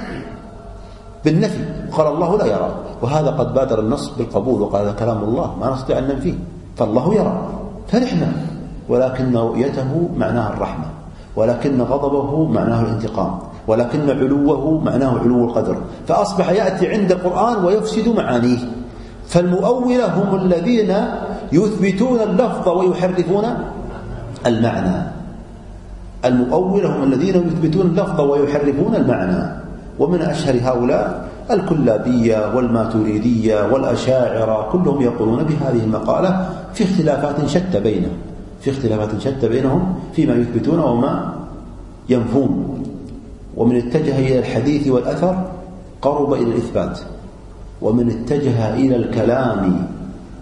بالنفي. وقال الله لا يرى. وهذا قد بادر النص بالقبول وقال هذا كلام الله ما نستطيع أن ننفيه. فالله يرى. فرحنا ولكن رؤيته معناها الرحمة. ولكن غضبه معناه الانتقام. ولكن علوه معناه علو القدر. فأصبح يأتي عند القرآن ويفسد معانيه. فالمؤولة هم الذين يثبتون اللفظ ويحرفون المعنى. المؤولة هم الذين يثبتون اللفظ ويحرفون المعنى. ومن أشهر هؤلاء الكلابية والماتريدية والأشاعرة كلهم يقولون بهذه المقالة في اختلافات شتى بينهم. في اختلافات شتى بينهم فيما يثبتون وما ينفون. ومن اتجه إلى الحديث والأثر قرب إلى الإثبات. ومن اتجه إلى الكلام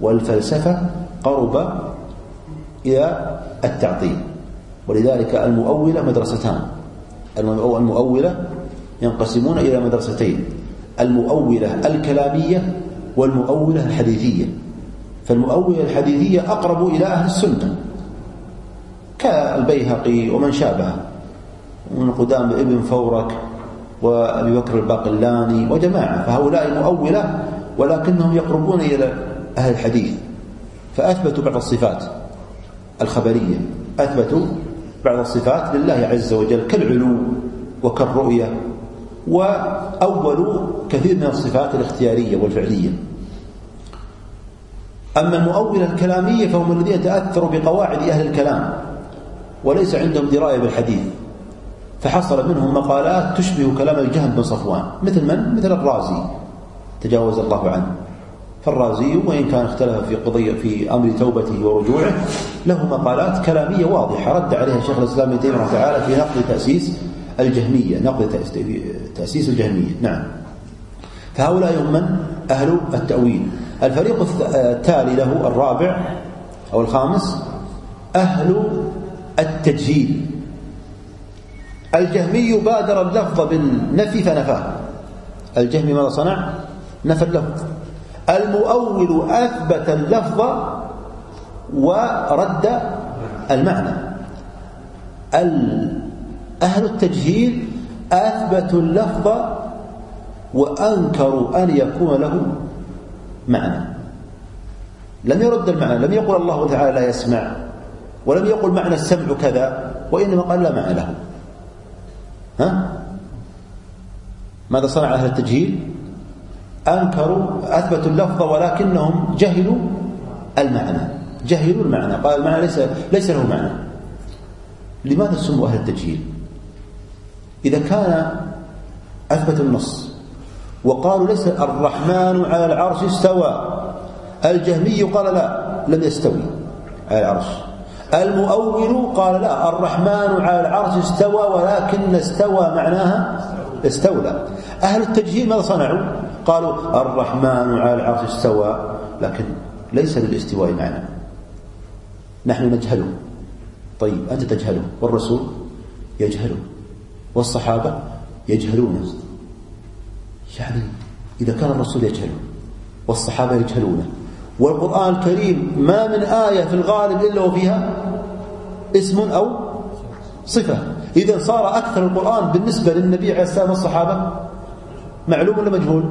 والفلسفة قرب إلى التعطيل. ولذلك المؤولة مدرستان. المؤولة ينقسمون إلى مدرستين. المؤولة الكلامية والمؤولة الحديثية. فالمؤولة الحديثية أقرب إلى أهل السنة. كالبيهقي ومن شابه. من قدام ابن فورك وأبي بكر الباقلاني وجماعة. فهؤلاء مؤولة ولكنهم يقربون إلى أهل الحديث. فأثبتوا بعض الصفات. الخبرية أثبتوا بعض الصفات لله عز وجل كالعلو وكالرؤية وأولوا كثير من الصفات الاختيارية والفعلية أما المؤولة الكلامية فهم الذين تأثروا بقواعد أهل الكلام وليس عندهم دراية بالحديث فحصل منهم مقالات تشبه كلام الجهم بن صفوان مثل من؟ مثل الرازي تجاوز الله عنه فالرازي وإن كان اختلف في قضية في أمر توبته ورجوعه له مقالات كلامية واضحة رد عليها شيخ الإسلام ابن تيمية تعالى في نقد تأسيس الجهمية نقد تأسيس الجهمية. نعم. فهؤلاء هم من؟ أهل التأويل. الفريق التالي له الرابع أو الخامس أهل التجهيل. الجهمي بادر اللفظ بالنفي فنفاه. الجهمي ماذا صنع؟ نفى اللفظ. المؤول أثبت اللفظ ورد المعنى. أهل التجهيل أثبتوا اللفظ وأنكروا أن يكون له معنى. لم يرد المعنى لم يقل الله تعالى لا يسمع ولم يقل معنى السمع كذا وإنما قال لا معنى له. ها؟ ماذا صنع أهل التجهيل؟ أنكروا أثبتوا اللفظ ولكنهم جهلوا المعنى. جهلوا المعنى. قال المعنى ليس, ليس له معنى. لماذا سموا أهل التجهيل؟ إذا كان أثبتوا النص وقالوا ليس الرحمن على العرش استوى الجهمي قال لا لم يستوي على العرش. المؤول قال لا الرحمن على العرش استوى ولكن استوى معناها استولى. أهل التجهيل ماذا صنعوا؟ قالوا الرحمن على العرش استوى لكن ليس للاستواء معنى. نحن نجهله. طيب أنت تجهله؟ والرسول يجهله. والصحابة يجهلونه. يعني إذا كان الرسول يجهله والصحابة يجهلونه. والقرآن الكريم ما من آية في الغالب إلا وفيها اسم أو صفة. إذا صار أكثر القرآن بالنسبة للنبي عليه السلام والصحابة معلوم ولا مجهول؟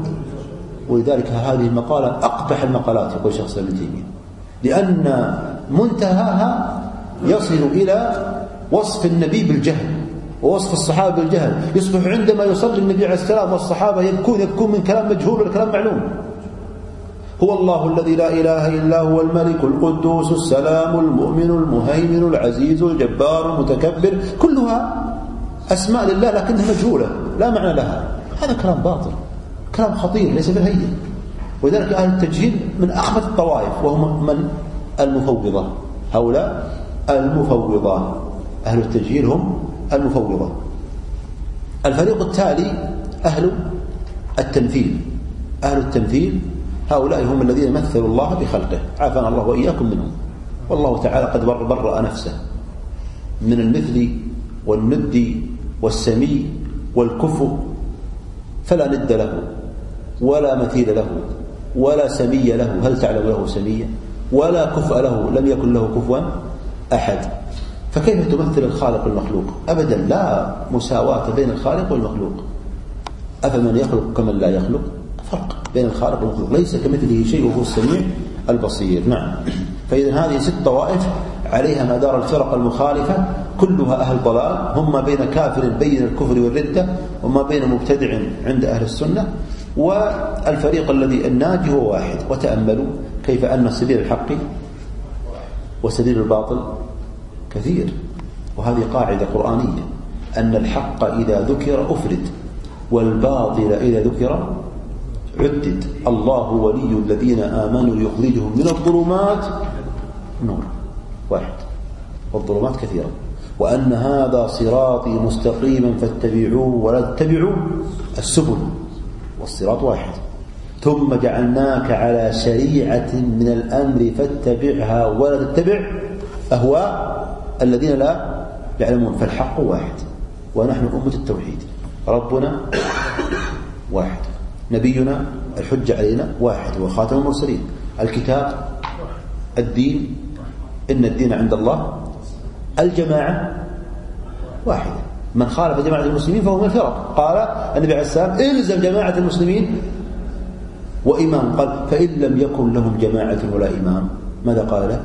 ولذلك هذه المقالة أقبح المقالات يقول شيخ الإسلام ابن تيمية. لأن منتهاها يصل إلى وصف النبي بالجهل ووصف الصحابة بالجهل. يصبح عندما يصلي النبي عليه السلام والصحابة يبكون يبكون من كلام مجهول ولا كلام معلوم. هو الله الذي لا إله إلا هو الملك القدوس السلام المؤمن المهيمن العزيز الجبار المتكبر. كلها أسماء لله لكنها مجهولة لا معنى لها. هذا كلام باطل. كلام خطير ليس بالهين ولذلك أهل التجهيل من أخبث الطوائف وهم من؟ المفوضة. هؤلاء المفوضة. أهل التجهيل هم المفوضة. الفريق التالي أهل التمثيل أهل التمثيل هؤلاء هم الذين مثلوا الله بخلقه. عافانا الله وإياكم منهم. والله تعالى قد برأ نفسه. من المثل والند والسمي والكفو فلا ند له ولا مثيل له ولا سمي له. هل تعلم له سميا ولا كفء له. لم يكن له كفوا أحد. فكيف تمثل الخالق والمخلوق؟ أبدا لا مساواة بين الخالق والمخلوق. أفمن يخلق كمن لا يخلق؟ فرق بين الخالق والمخلوق. ليس كمثله شيء وهو السميع البصير. نعم. فإذا هذه ست طوائف عليها مدار الفرق المخالفة كلها أهل ضلال هم بين كافر بين الكفر والردة وما بين مبتدع عند أهل السنة والفريق الذي الناجي هو واحد. وتأملوا كيف أن سبيل الحق وسبيل الباطل كثير. وهذه قاعدة قرآنية أن الحق إذا ذكر أفرد والباطل إذا ذكر عدد. الله ولي الذين آمنوا يخرجهم من الظلمات. نور. واحد. والظلمات كثيرة. وأن هذا صراطي مستقيما فاتبعوه ولا تتبعوا السبل. والصراط واحد. ثم جعلناك على شريعة من الأمر فاتبعها ولا تتبع. أهواء الذين لا يعلمون فالحق واحد. ونحن أمة التوحيد. ربنا واحد. نبينا الحجة علينا واحد. وخاتم المرسلين. الكتاب الدين. إن الدين عند الله. الجماعة واحدة. من خالف جماعة المسلمين فهو من الفرق. قال النبي عليه السلام إلزم جماعة المسلمين وإمام. قال فإن لم يكن لهم جماعة ولا إمام ماذا قال؟ له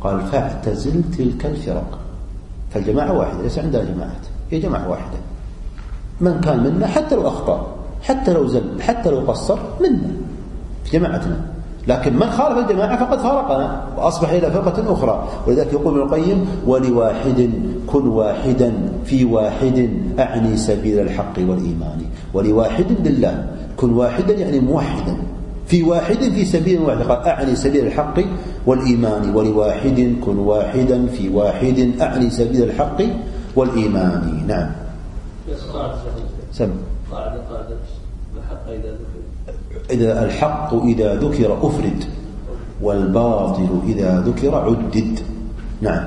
قال فاعتزل تلك الفرق. فالجماعة واحدة ليس عندنا جماعات هي جماعة واحدة. من كان منا حتى لو أخطأ حتى لو زل حتى لو قصر منا في جماعتنا. لكن من خالف الجماعة فقد فارقنا وأصبح إلى فرقة أخرى. ولذلك يقول ابن القيم ولواحد كن واحدا في واحد أعني سبيل الحق والإيمان. ولواحد لله. كن واحدا يعني موحدا. في واحد في سبيل واحد قال أعني سبيل الحق والإيمان. ولواحد كن واحدا في واحد أعني سبيل الحق والإيمان. نعم. سم. قاعدة قاعدة الحق إذا ذكر إذا الحق إذا ذكر أفرد والباطل إذا ذكر عدد. نعم.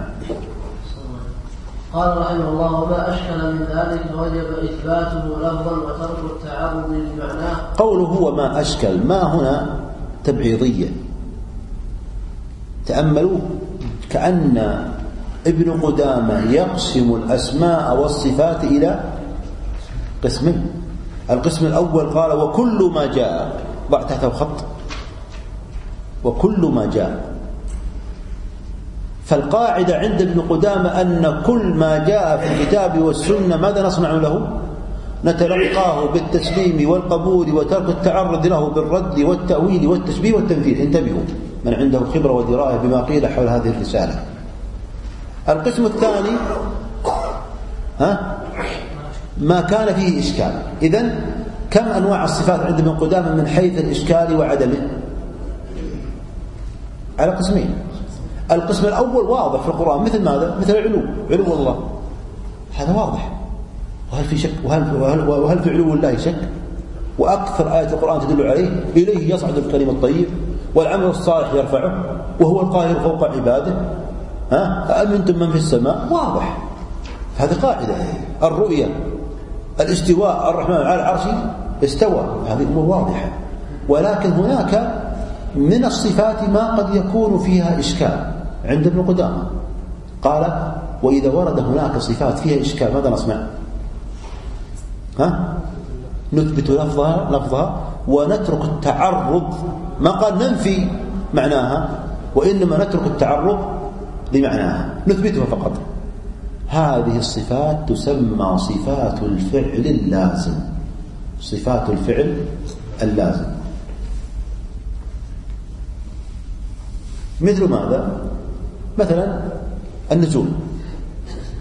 قال رحمه الله وما أشكل من ذلك وجب إثباته لفظا وترك التعرض لمعناه. قوله وما أشكل ما هنا تبعيضية. تأملوا كأن ابن قدامة يقسم الأسماء والصفات إلى قسمين. القسم الأول قال وكل ما جاء. ضع تحته خط وكل ما جاء. فالقاعدة عند ابن قدامة أن كل ما جاء في الكتاب والسنة ماذا نصنع له؟ نتلقاه بالتسليم والقبول وترك التعرض له بالرد والتأويل والتشبيه والتمثيل انتبهوا من عنده خبرة ودراية بما قيل حول هذه الرسالة. القسم الثاني ها؟ ما كان فيه إشكال. إذن كم أنواع الصفات عند ابن قدامة من حيث الإشكال وعدمه؟ على قسمين. القسم الأول واضح في القرآن. مثل ماذا؟ مثل العلو. علو الله. هذا واضح. وهل في شك؟ وهل, وهل, وهل في علو الله شك؟ وأكثر آية القرآن تدل عليه. إليه يصعد الكلم الطيب والعمل الصالح يرفعه وهو القاهر فوق عباده. ها؟ أأمنتم من في السماء؟ واضح. هذه قاعدة. الرؤية. الاستواء الرحمن على العرش استوى. هذه أمور واضحة. ولكن هناك من الصفات ما قد يكون فيها إشكال عند ابن قدامة. قال وإذا ورد هناك صفات فيها إشكال ماذا نصنع؟ ها؟ نثبت لفظها لفظها ونترك التعرض. ما قال ننفي معناها وإنما نترك التعرض لمعناها. نثبتها فقط. هذه الصفات تسمى صفات الفعل اللازم. صفات الفعل اللازم. مثل ماذا؟ مثلا النزول.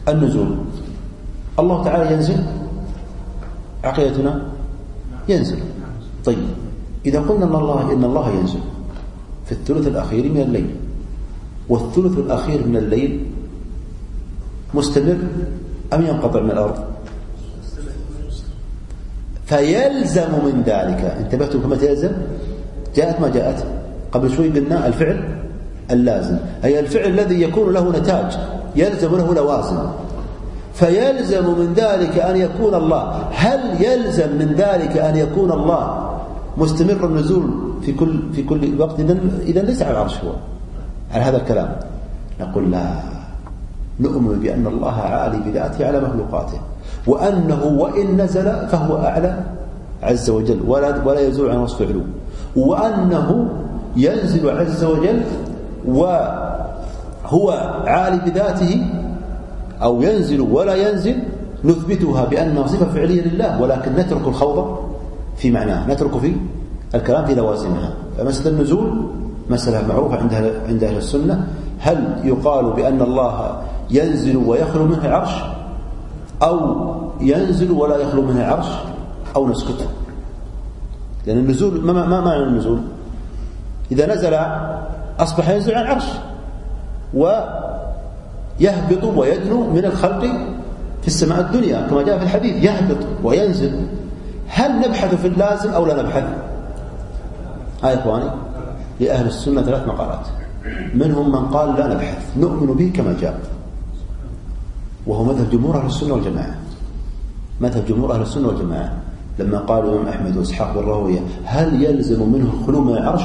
النزول. الله تعالى ينزل؟ عقيدتنا؟ ينزل. طيب. إذا قلنا أن الله إن الله ينزل في الثلث الأخير من الليل والثلث الأخير من الليل مستمر أم ينقطع من الأرض؟ فيلزم من ذلك انتبهتم كما يلزم جاءت ما جاءت؟ قبل شوي قلنا الفعل اللازم أي الفعل الذي يكون له نتاج يلزم له لوازم. فيلزم من ذلك أن يكون الله. هل يلزم من ذلك أن يكون الله؟ مستمر النزول في كل في كل وقت إذا ليس على العرش هو. على هذا الكلام نقول لا. نؤمن بأن الله عالي بذاته على مخلوقاته. وأنه وإن نزل فهو أعلى عز وجل ولا ولا يزول عن وصف علو وأنه ينزل عز وجل وهو عالي بذاته أو ينزل ولا ينزل نثبتها بأنها صفة فعلية لله ولكن نترك الخوض في معناه نترك في الكلام في لوازمها. فمسألة النزول مسألة معروفة عند عند أهل السنة. هل يقال بأن الله ينزل ويخلو منه العرش أو ينزل ولا يخلو منه العرش أو نسكت لأن النزول ما, ما معنى النزول؟ إذا نزل أصبح ينزل عن العرش ويهبط ويدنو من الخلق في السماء الدنيا كما جاء في الحديث يهبط وينزل. هل نبحث في اللازم أو لا نبحث؟ هاي إخواني لأهل السنة ثلاث مقالات. منهم من قال لا نبحث نؤمن به كما جاء. وهو مذهب جمهور أهل السنة والجماعة. مذهب جمهور أهل السنة والجماعة. لما قالوا الإمام أحمد وإسحاق والراوية هل يلزم منه الخلو من العرش؟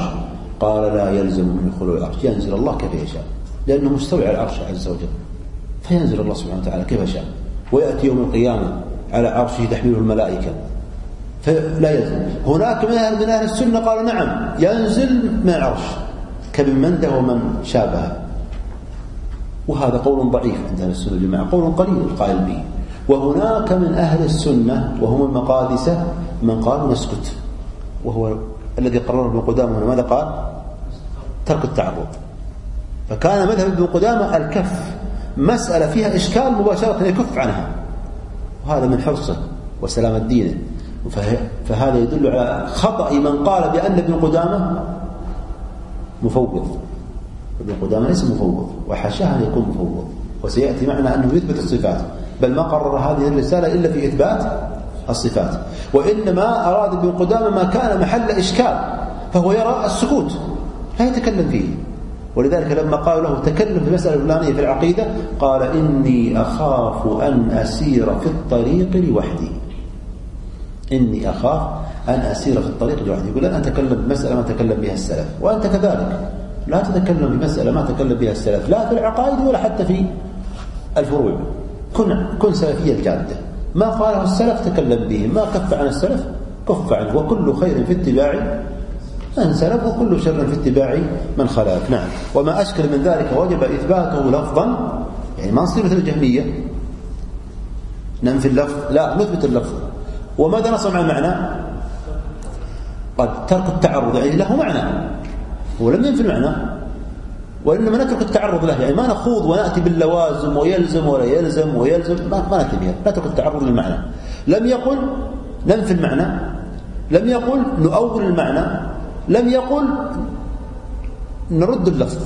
قال لا يلزم من خلو العرش. ينزل الله كيف يشاء. لأنه مستوي على العرش عز وجل. فينزل الله سبحانه وتعالى كيف شاء ويأتي يوم القيامة على عرشه تحمله الملائكة. فلا يلزم. هناك من أهل, من أهل السنة قالوا نعم ينزل من العرش. كابن منده ومن شابه. وهذا قول ضعيف عند أهل السنة والجماعة. قول قليل القائل به. وهناك من أهل السنة وهم المقادسة من قالوا نسكت. وهو الذي قرره ابن قدامة. هنا ماذا قال؟ ترك التعرض. فكان مذهب ابن قدامة الكف. مسألة فيها إشكال مباشرة يكف عنها. وهذا من حرصه وسلامة دينه فهذا يدل على خطأ من قال بأن ابن قدامة مفوض. ابن قدامة ليس مفوض وحاشاه أن يكون مفوض وسيأتي معنا أنه يثبت الصفات بل ما قرر هذه الرسالة إلا في إثبات الصفات. وإنما أراد ابن قدامة ما كان محل إشكال فهو يرى السكوت لا يتكلم فيه. ولذلك لما قالوا له تكلم في المسألة الفلانية في العقيدة قال إني أخاف أن أسير في الطريق لوحدي. إني أخاف أن أسير في الطريق لوحدي. يقول أنا أتكلم بمسألة ما تكلم بها السلف. وأنت كذلك. لا تتكلم بمسألة ما تكلم بها السلف لا في العقائد ولا حتى في الفروع. كن كن سلفيا جادة. ما قاله السلف تكلم به ما كف عن السلف كف عنه. وكل خير في اتباع من سلف وكل شر في اتباع من خلاف نعم. وما أشكل من ذلك وجب إثباته لفظا يعني ما نصير مثل الجهمية. ننفي اللفظ. لا نثبت اللفظ. وماذا نصنع المعنى قد ترك التعرض يعني له معنى. هو لم ينفي المعنى. وإنما نترك التعرض له يعني ما نخوض ونأتي باللوازم ويلزم ولا يلزم ويلزم ما, ما نأتي بها نترك التعرض للمعنى. لم يقل ننفي المعنى. لم يقل نؤول المعنى. لم يقل نرد اللفظ.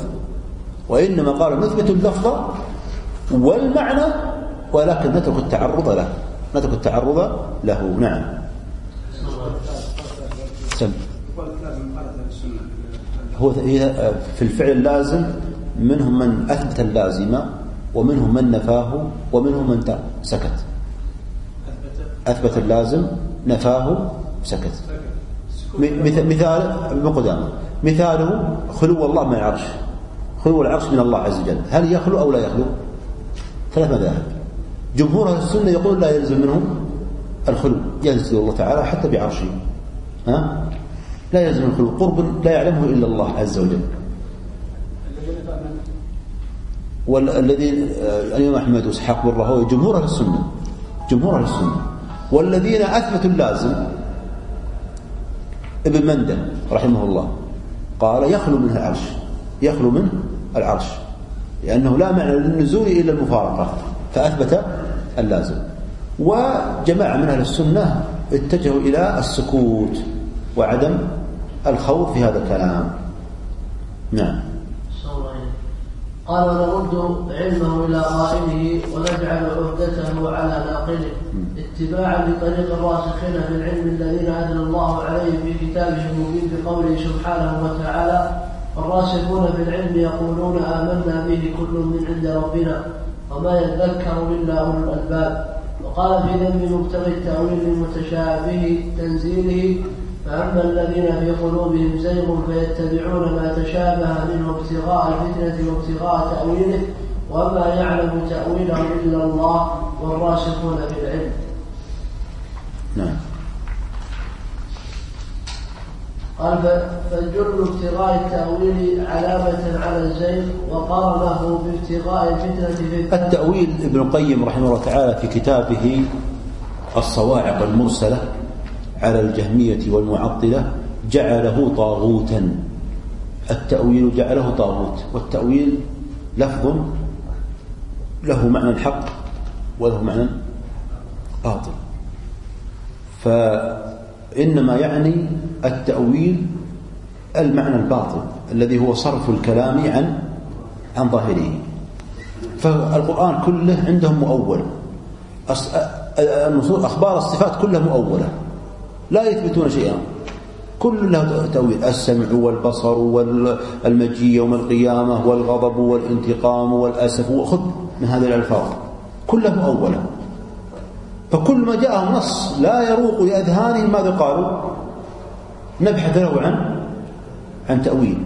وإنما قال نثبت اللفظ والمعنى ولكن نترك التعرض له. نترك التعرض له. نعم. سم هو في الفعل اللازم منهم من أثبت اللازم ومنهم من نفاه ومنهم من سكت. أثبت اللازم نفاه سكت. مثال ابن قدامة مثاله خلو الله من العرش. خلو العرش من الله عز وجل. هل يخلو أو لا يخلو؟ ثلاث مذاهب. جمهور أهل السنة يقول لا يلزم منهم الخلو ينزل الله تعالى حتى بعرشه. ها؟ لا يلزم الخلو قرب لا يعلمه إلا الله عز وجل. والذين آه، الإمام أحمد وإسحاق بن جمهور أهل السنة. جمهور أهل السنة. والذين أثبتوا اللازم ابن مندى رحمه الله قال يخلو منه العرش. يخلو منه العرش. لأنه لا معنى للنزول إلا المفارقة. فأثبت اللازم. وجماعة من أهل السنة اتجهوا إلى السكوت وعدم الخوض في هذا الكلام. نعم. قال ونرد علمه إلى قائله ونجعل عهدته على ناقله اتباعا لطريق الراسخين في العلم الذين أذن الله عليهم في كتابه المبين بقوله سبحانه وتعالى الراسخون في العلم يقولون آمنا به كل من عند ربنا وما يذكر إلا أولو الألباب. وقال في ذنب مبتغي التأويل المتشابه تنزيله فأما الذين في قلوبهم زيغ فيتبعون ما تشابه منه ابتغاء الفتنة وابتغاء تأويله وما يعلم تأويله إلا الله والراسخون في العلم نعم. قال فجل ابتغاء التأويل علامة على الزيغ وقارنه بابتغاء الفتنة في التأويل ابن القيم رحمه الله تعالى في كتابه الصواعق المرسلة على الجهمية والمعطلة جعله طاغوتا. التأويل جعله طاغوت والتأويل لفظ له معنى الحق وله معنى باطل. فإنما يعني التأويل المعنى الباطل الذي هو صرف الكلام عن عن ظاهره. فالقرآن كله عندهم مؤول. أخبار الصفات كلها مؤولة. لا يثبتون شيئا. كل له تأويل. السمع والبصر والمجيء يوم القيامة والغضب والانتقام والأسف. وخذ من هذه الألفاظ. كلها مؤولة. فكل ما جاءهم نص لا يروق لأذهانهم ماذا قالوا؟ نبحث له عن عن تأويل.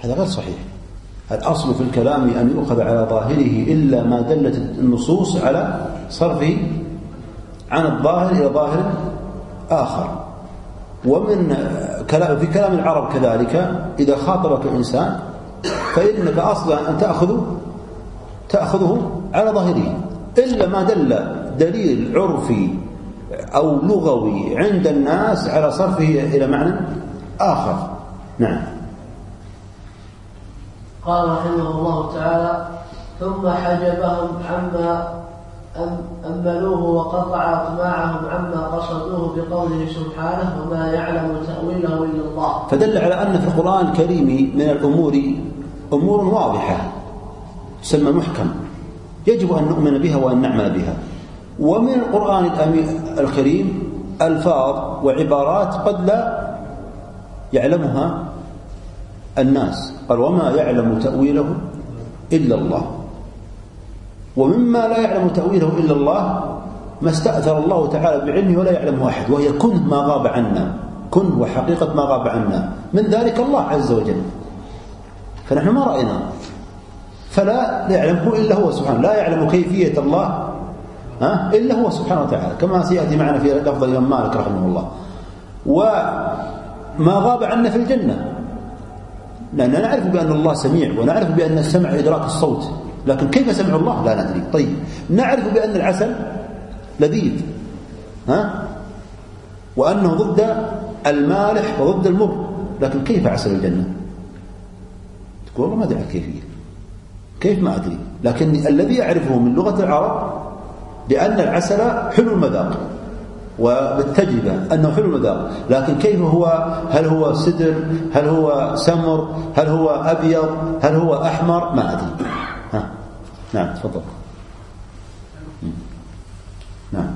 هذا غير صحيح. الأصل في الكلام أن يؤخذ على ظاهره إلا ما دلت النصوص على صرفه عن الظاهر إلى ظاهر آخر. ومن كلام في كلام العرب كذلك إذا خاطبك إنسان فإنك أصلا أن تأخذه تأخذه على ظاهره. إلا ما دل دليل عرفي أو لغوي عند الناس على صرفه إلى معنى آخر. نعم. قال رحمه الله تعالى ثم حجبهم عما أملوه وقطع أطماعهم عما قصدوه بقوله سبحانه وما يعلم تأويله إلا الله. فدل على أن في القرآن الكريم من الأمور أمور واضحة تسمى محكم يجب أن نؤمن بها وأن نعمل بها. ومن القرآن الكريم ألفاظ وعبارات قد لا يعلمها الناس قال وما يعلم تأويله إلا الله. ومما لا يعلم تأويله إلا الله ما استأثر الله تعالى بعلمه ولا يعلمه أحد وهي كن ما غاب عنا كن وحقيقة ما غاب عنا. من ذلك الله عز وجل. فنحن ما رأينا. فلا يعلمه إلا هو سبحانه لا يعلم كيفية الله إلا هو سبحانه وتعالى كما سيأتي معنا في لفظ الإمام مالك رحمه الله. وما غاب عنا في الجنة. لأننا نعرف بأن الله سميع ونعرف بأن السمع إدراك الصوت. لكن كيف سمع الله؟ لا ندري. طيب نعرف بأن العسل لذيذ ها؟ وأنه ضد المالح وضد المر. لكن كيف عسل الجنة؟ تقول والله ما أدري الكيفية. كيف ما أدري. لكن الذي أعرفه من لغة العرب بأن العسل حلو المذاق وبالتجربة أنه حلو المذاق. لكن كيف هو؟ هل هو سدر هل هو سمر؟ هل هو أبيض؟ هل هو أحمر؟ ما أدري. ها. نعم تفضل. نعم.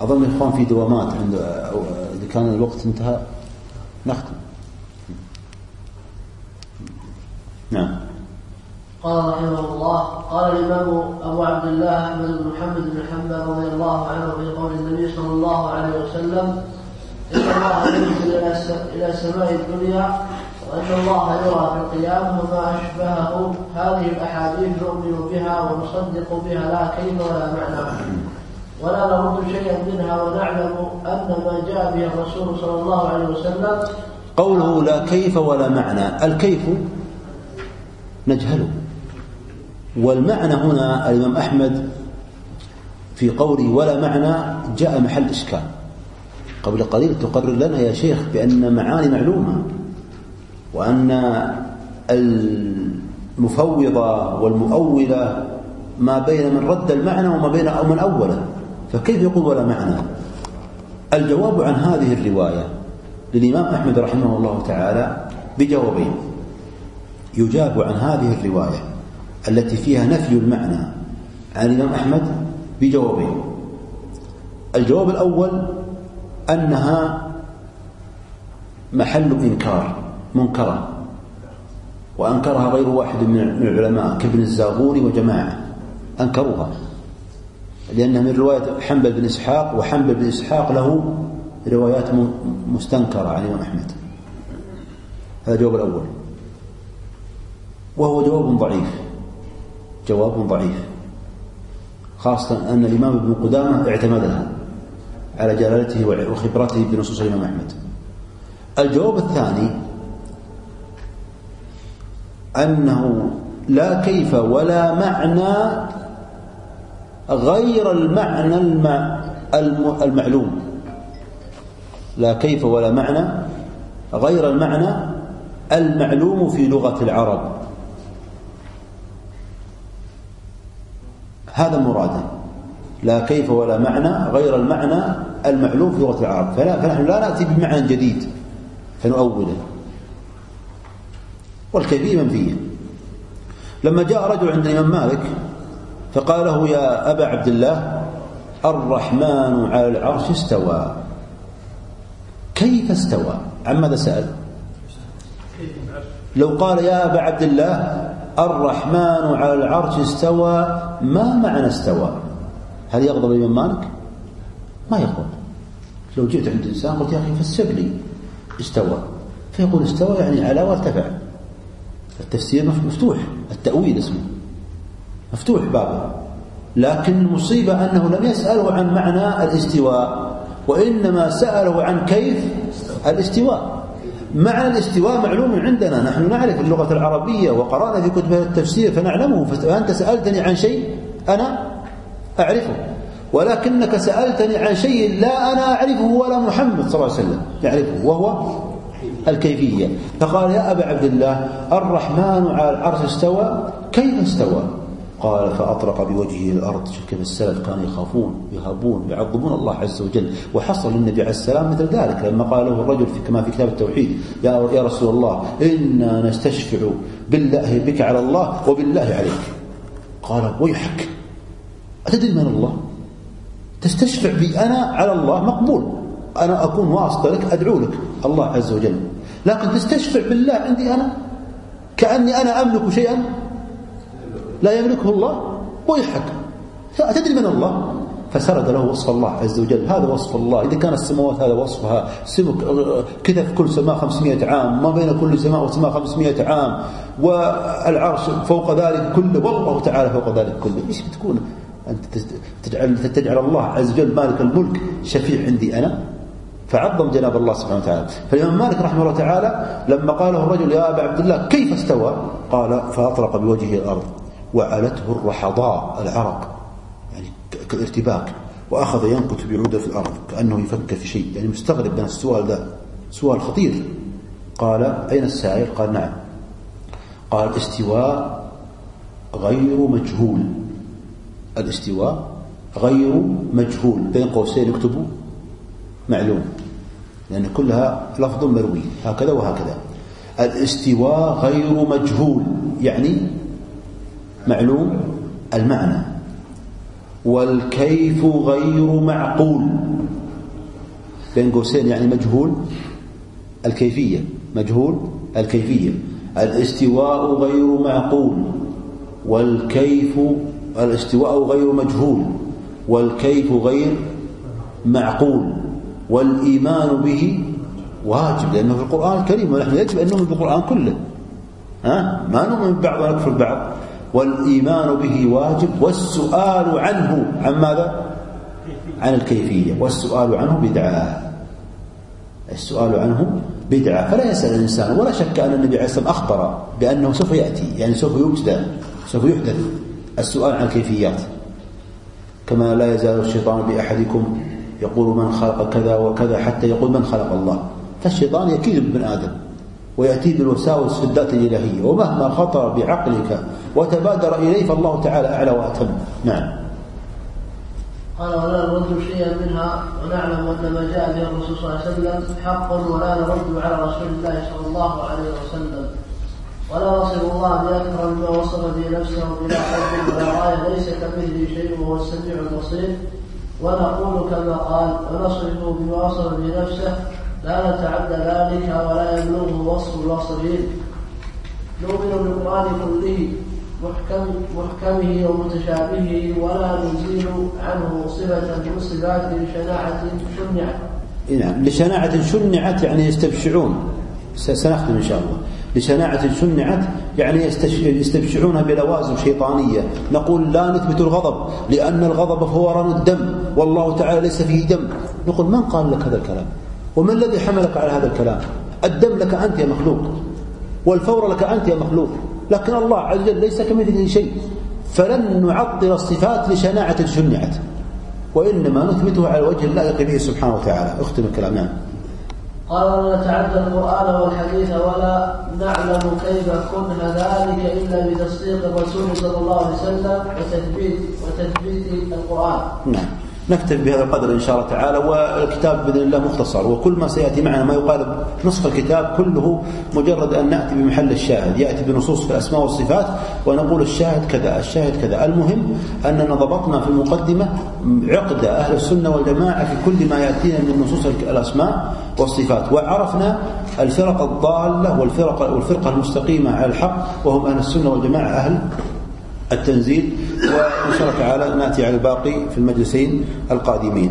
أظن الإخوان في دوامات عند إذا كان الوقت انتهى نختم. نعم. قال رحمه الله قال الإمام أبو عبد الله أحمد بن محمد بن حنبل رضي الله عنه في قول النبي صلى الله عليه وسلم إن الله ينزل إلى سماء الدنيا وأن الله يرى في القيامة وما أشبهه. هذه الأحاديث نؤمن بها ونصدق بها لا كيف ولا معنى. ولا نرد شيئا منها ونعلم أن ما جاء به الرسول صلى الله عليه وسلم قوله لا كيف ولا معنى. الكيف نجهله. والمعنى هنا الإمام أحمد في قوله ولا معنى جاء محل إشكال. قبل قليل تقرر لنا يا شيخ بأن معاني معلومة. وأن المفوضة والمؤولة ما بين من رد المعنى وما بين أو من أوله. فكيف يقول ولا معنى؟ الجواب عن هذه الرواية للإمام أحمد رحمه الله تعالى بجوابين. يجاب عن هذه الرواية التي فيها نفي المعنى عن الإمام أحمد بجوابين. الجواب الأول أنها محل إنكار. منكرة وأنكرها غير واحد من العلماء كابن الزاغوري وجماعة أنكروها لأنها من رواية حنبل بن إسحاق وحنبل بن إسحاق له روايات مستنكرة عن الإمام أحمد. هذا الجواب الأول. وهو جواب ضعيف جواب ضعيف خاصة أن الإمام ابن قدامة اعتمدها على جلالته وخبرته بنصوص الإمام أحمد. الجواب الثاني أنه لا كيف ولا معنى غير المعنى المعلوم. لا كيف ولا معنى غير المعنى المعلوم في لغة العرب. هذا مراده لا كيف ولا معنى غير المعنى المعلوم في لغة العرب. فنحن لا نأتي بمعنى جديد. فنؤوله والكيفية منفية. لما جاء رجل عند الإمام مالك فقال له يا أبا عبد الله الرحمن على العرش استوى. كيف استوى؟ عن ماذا سأل؟ لو قال يا أبا عبد الله الرحمن على العرش استوى ما معنى استوى؟ هل يغضب الإمام مالك؟ ما يغضب. لو جئت عند إنسان قلت يا أخي فسر لي استوى. فيقول استوى يعني على وارتفع. التفسير مفتوح. التأويل اسمه. مفتوح بابه. لكن المصيبة أنه لم يسأله عن معنى الاستواء وإنما سأله عن كيف الاستواء. معنى الاستواء معلوم عندنا. نحن نعرف اللغة العربية وقرأنا في كتب التفسير فنعلمه. فأنت سألتني عن شيء أنا أعرفه. ولكنك سألتني عن شيء لا أنا أعرفه ولا محمد صلى الله عليه وسلم يعرفه وهو الكيفية. فقال يا أبا عبد الله الرحمن على العرش استوى كيف استوى؟ قال فأطرق بوجهه الأرض. شوف كيف السلف كانوا يخافون يهابون يعظمون الله عز وجل. وحصل للنبي عليه السلام مثل ذلك لما قال له الرجل في كما في كتاب التوحيد يا يا رسول الله إنا نستشفع بالله بك على الله وبالله عليك. قال ويحك. أتدري من الله؟ تستشفع بي أنا على الله مقبول. أنا أكون واسطة لك أدعو لك. الله عز وجل لكن تستشفع بالله عندي أنا. كأني أنا أملك شيئا لا يملكه الله ويحك. أتدري من الله؟ فسرد له وصف الله عز وجل. هذا وصف الله. إذا كان السماوات هذا وصفها. سمك كثف كل سماء 500 عام. ما بين كل سماء وسماء 500 عام. والعرش فوق ذلك كله. والله تعالى فوق ذلك كله. إيش بتكون أنت تجعل, تجعل الله عز وجل مالك الملك. شفيع عندي أنا. فعظم جناب الله سبحانه وتعالى. فالإمام مالك رحمه الله تعالى لما قاله الرجل يا أبا عبد الله كيف استوى؟ قال فأطرق بوجهه الأرض وعلته الرحضاء العرق. يعني كالارتباك. وأخذ ينكت بعوده في الأرض كأنه يفكر في شيء. يعني مستغرب من السؤال ذا سؤال خطير. قال أين السائل؟ قال نعم. قال استواء غير مجهول. الاستواء غير مجهول. بين قوسين اكتبوا. معلوم. لأن كلها لفظ مروي هكذا وهكذا. الاستواء غير مجهول يعني معلوم المعنى. والكيف غير معقول. بين قوسين يعني مجهول الكيفية مجهول الكيفية. الاستواء غير معقول. والكيف الاستواء غير مجهول. والكيف غير معقول. والإيمان به واجب لأنه في القرآن الكريم ونحن يجب أن نؤمن بالقرآن كله. ها؟ ما نؤمن ببعض ونكفر ببعض والإيمان به واجب والسؤال عنه عن ماذا؟ عن الكيفية. والسؤال عنه بدعة. السؤال عنه بدعة. فلا يسأل الإنسان ولا شك أن النبي عليه الصلاة أخبر بأنه سوف يأتي يعني سوف يبتدأ سوف يحدث السؤال عن الكيفيات. كما لا يزال الشيطان بأحدكم يقول من خلق كذا وكذا حتى يقول من خلق الله. فالشيطان يكيد ابن آدم ويأتي بالوساوس في الذات الإلهية ومهما خطر بعقلك وتبادر إليه فالله تعالى أعلى وأتم. نعم. قال ولا نرد شيئا منها ونعلم أن ما جاء به الرسول صلى الله عليه وسلم حق ولا نرد على رسول الله صلى الله عليه وسلم. ولا نصف الله باكثر مما وصف به نفسه بلا حد ولا غاية ليس كمثله شيء وهو السميع البصير. ونقول كما قال ونصفه بما وصف به نفسه لا نتعدى ذلك ولا يبلغه وصف الواصفين نؤمن بالقرآن كله محكم محكمه ومتشابهه ولا نزيل عنه صفة من صفات لشناعة شنعت. نعم لشناعة شنعت يعني يستبشعون سنختم إن شاء الله. لشناعة شنعت يعني يستبشعون بلوازم شيطانية. نقول لا نثبت الغضب لأن الغضب فوران الدم والله تعالى ليس فيه دم. نقول من قال لك هذا الكلام؟ وما الذي حملك على هذا الكلام؟ الدم لك أنت يا مخلوق والفور لك أنت يا مخلوق. لكن الله عز وجل ليس كمثله شيء. فلن نعطل الصفات لشناعة شنعت وإنما نثبتها على الوجه اللائق به سبحانه وتعالى. أختم الكلام. نعم. قال ولا نتعدى القرآن والحديث ولا نعلم كيف كنه ذلك إلا بتصديق الرسول صلى الله عليه وسلم وتثبيت وتثبيت القرآن. نعم. نكتفي بهذا القدر إن شاء الله تعالى والكتاب بإذن الله مختصر وكل ما سيأتي معنا ما يقارب نصف الكتاب كله مجرد أن نأتي بمحل الشاهد يأتي بنصوص في الأسماء والصفات ونقول الشاهد كذا الشاهد كذا. المهم أننا ضبطنا في المقدمة عقد أهل السنة والجماعة في كل ما يأتينا من نصوص الأسماء والصفات وعرفنا الفرق الضالة والفرق والفرقة المستقيمة على الحق وهم أهل السنة والجماعة أهل التنزيل وإن شاء الله تعالى نأتي على الباقي في المجلسين القادمين.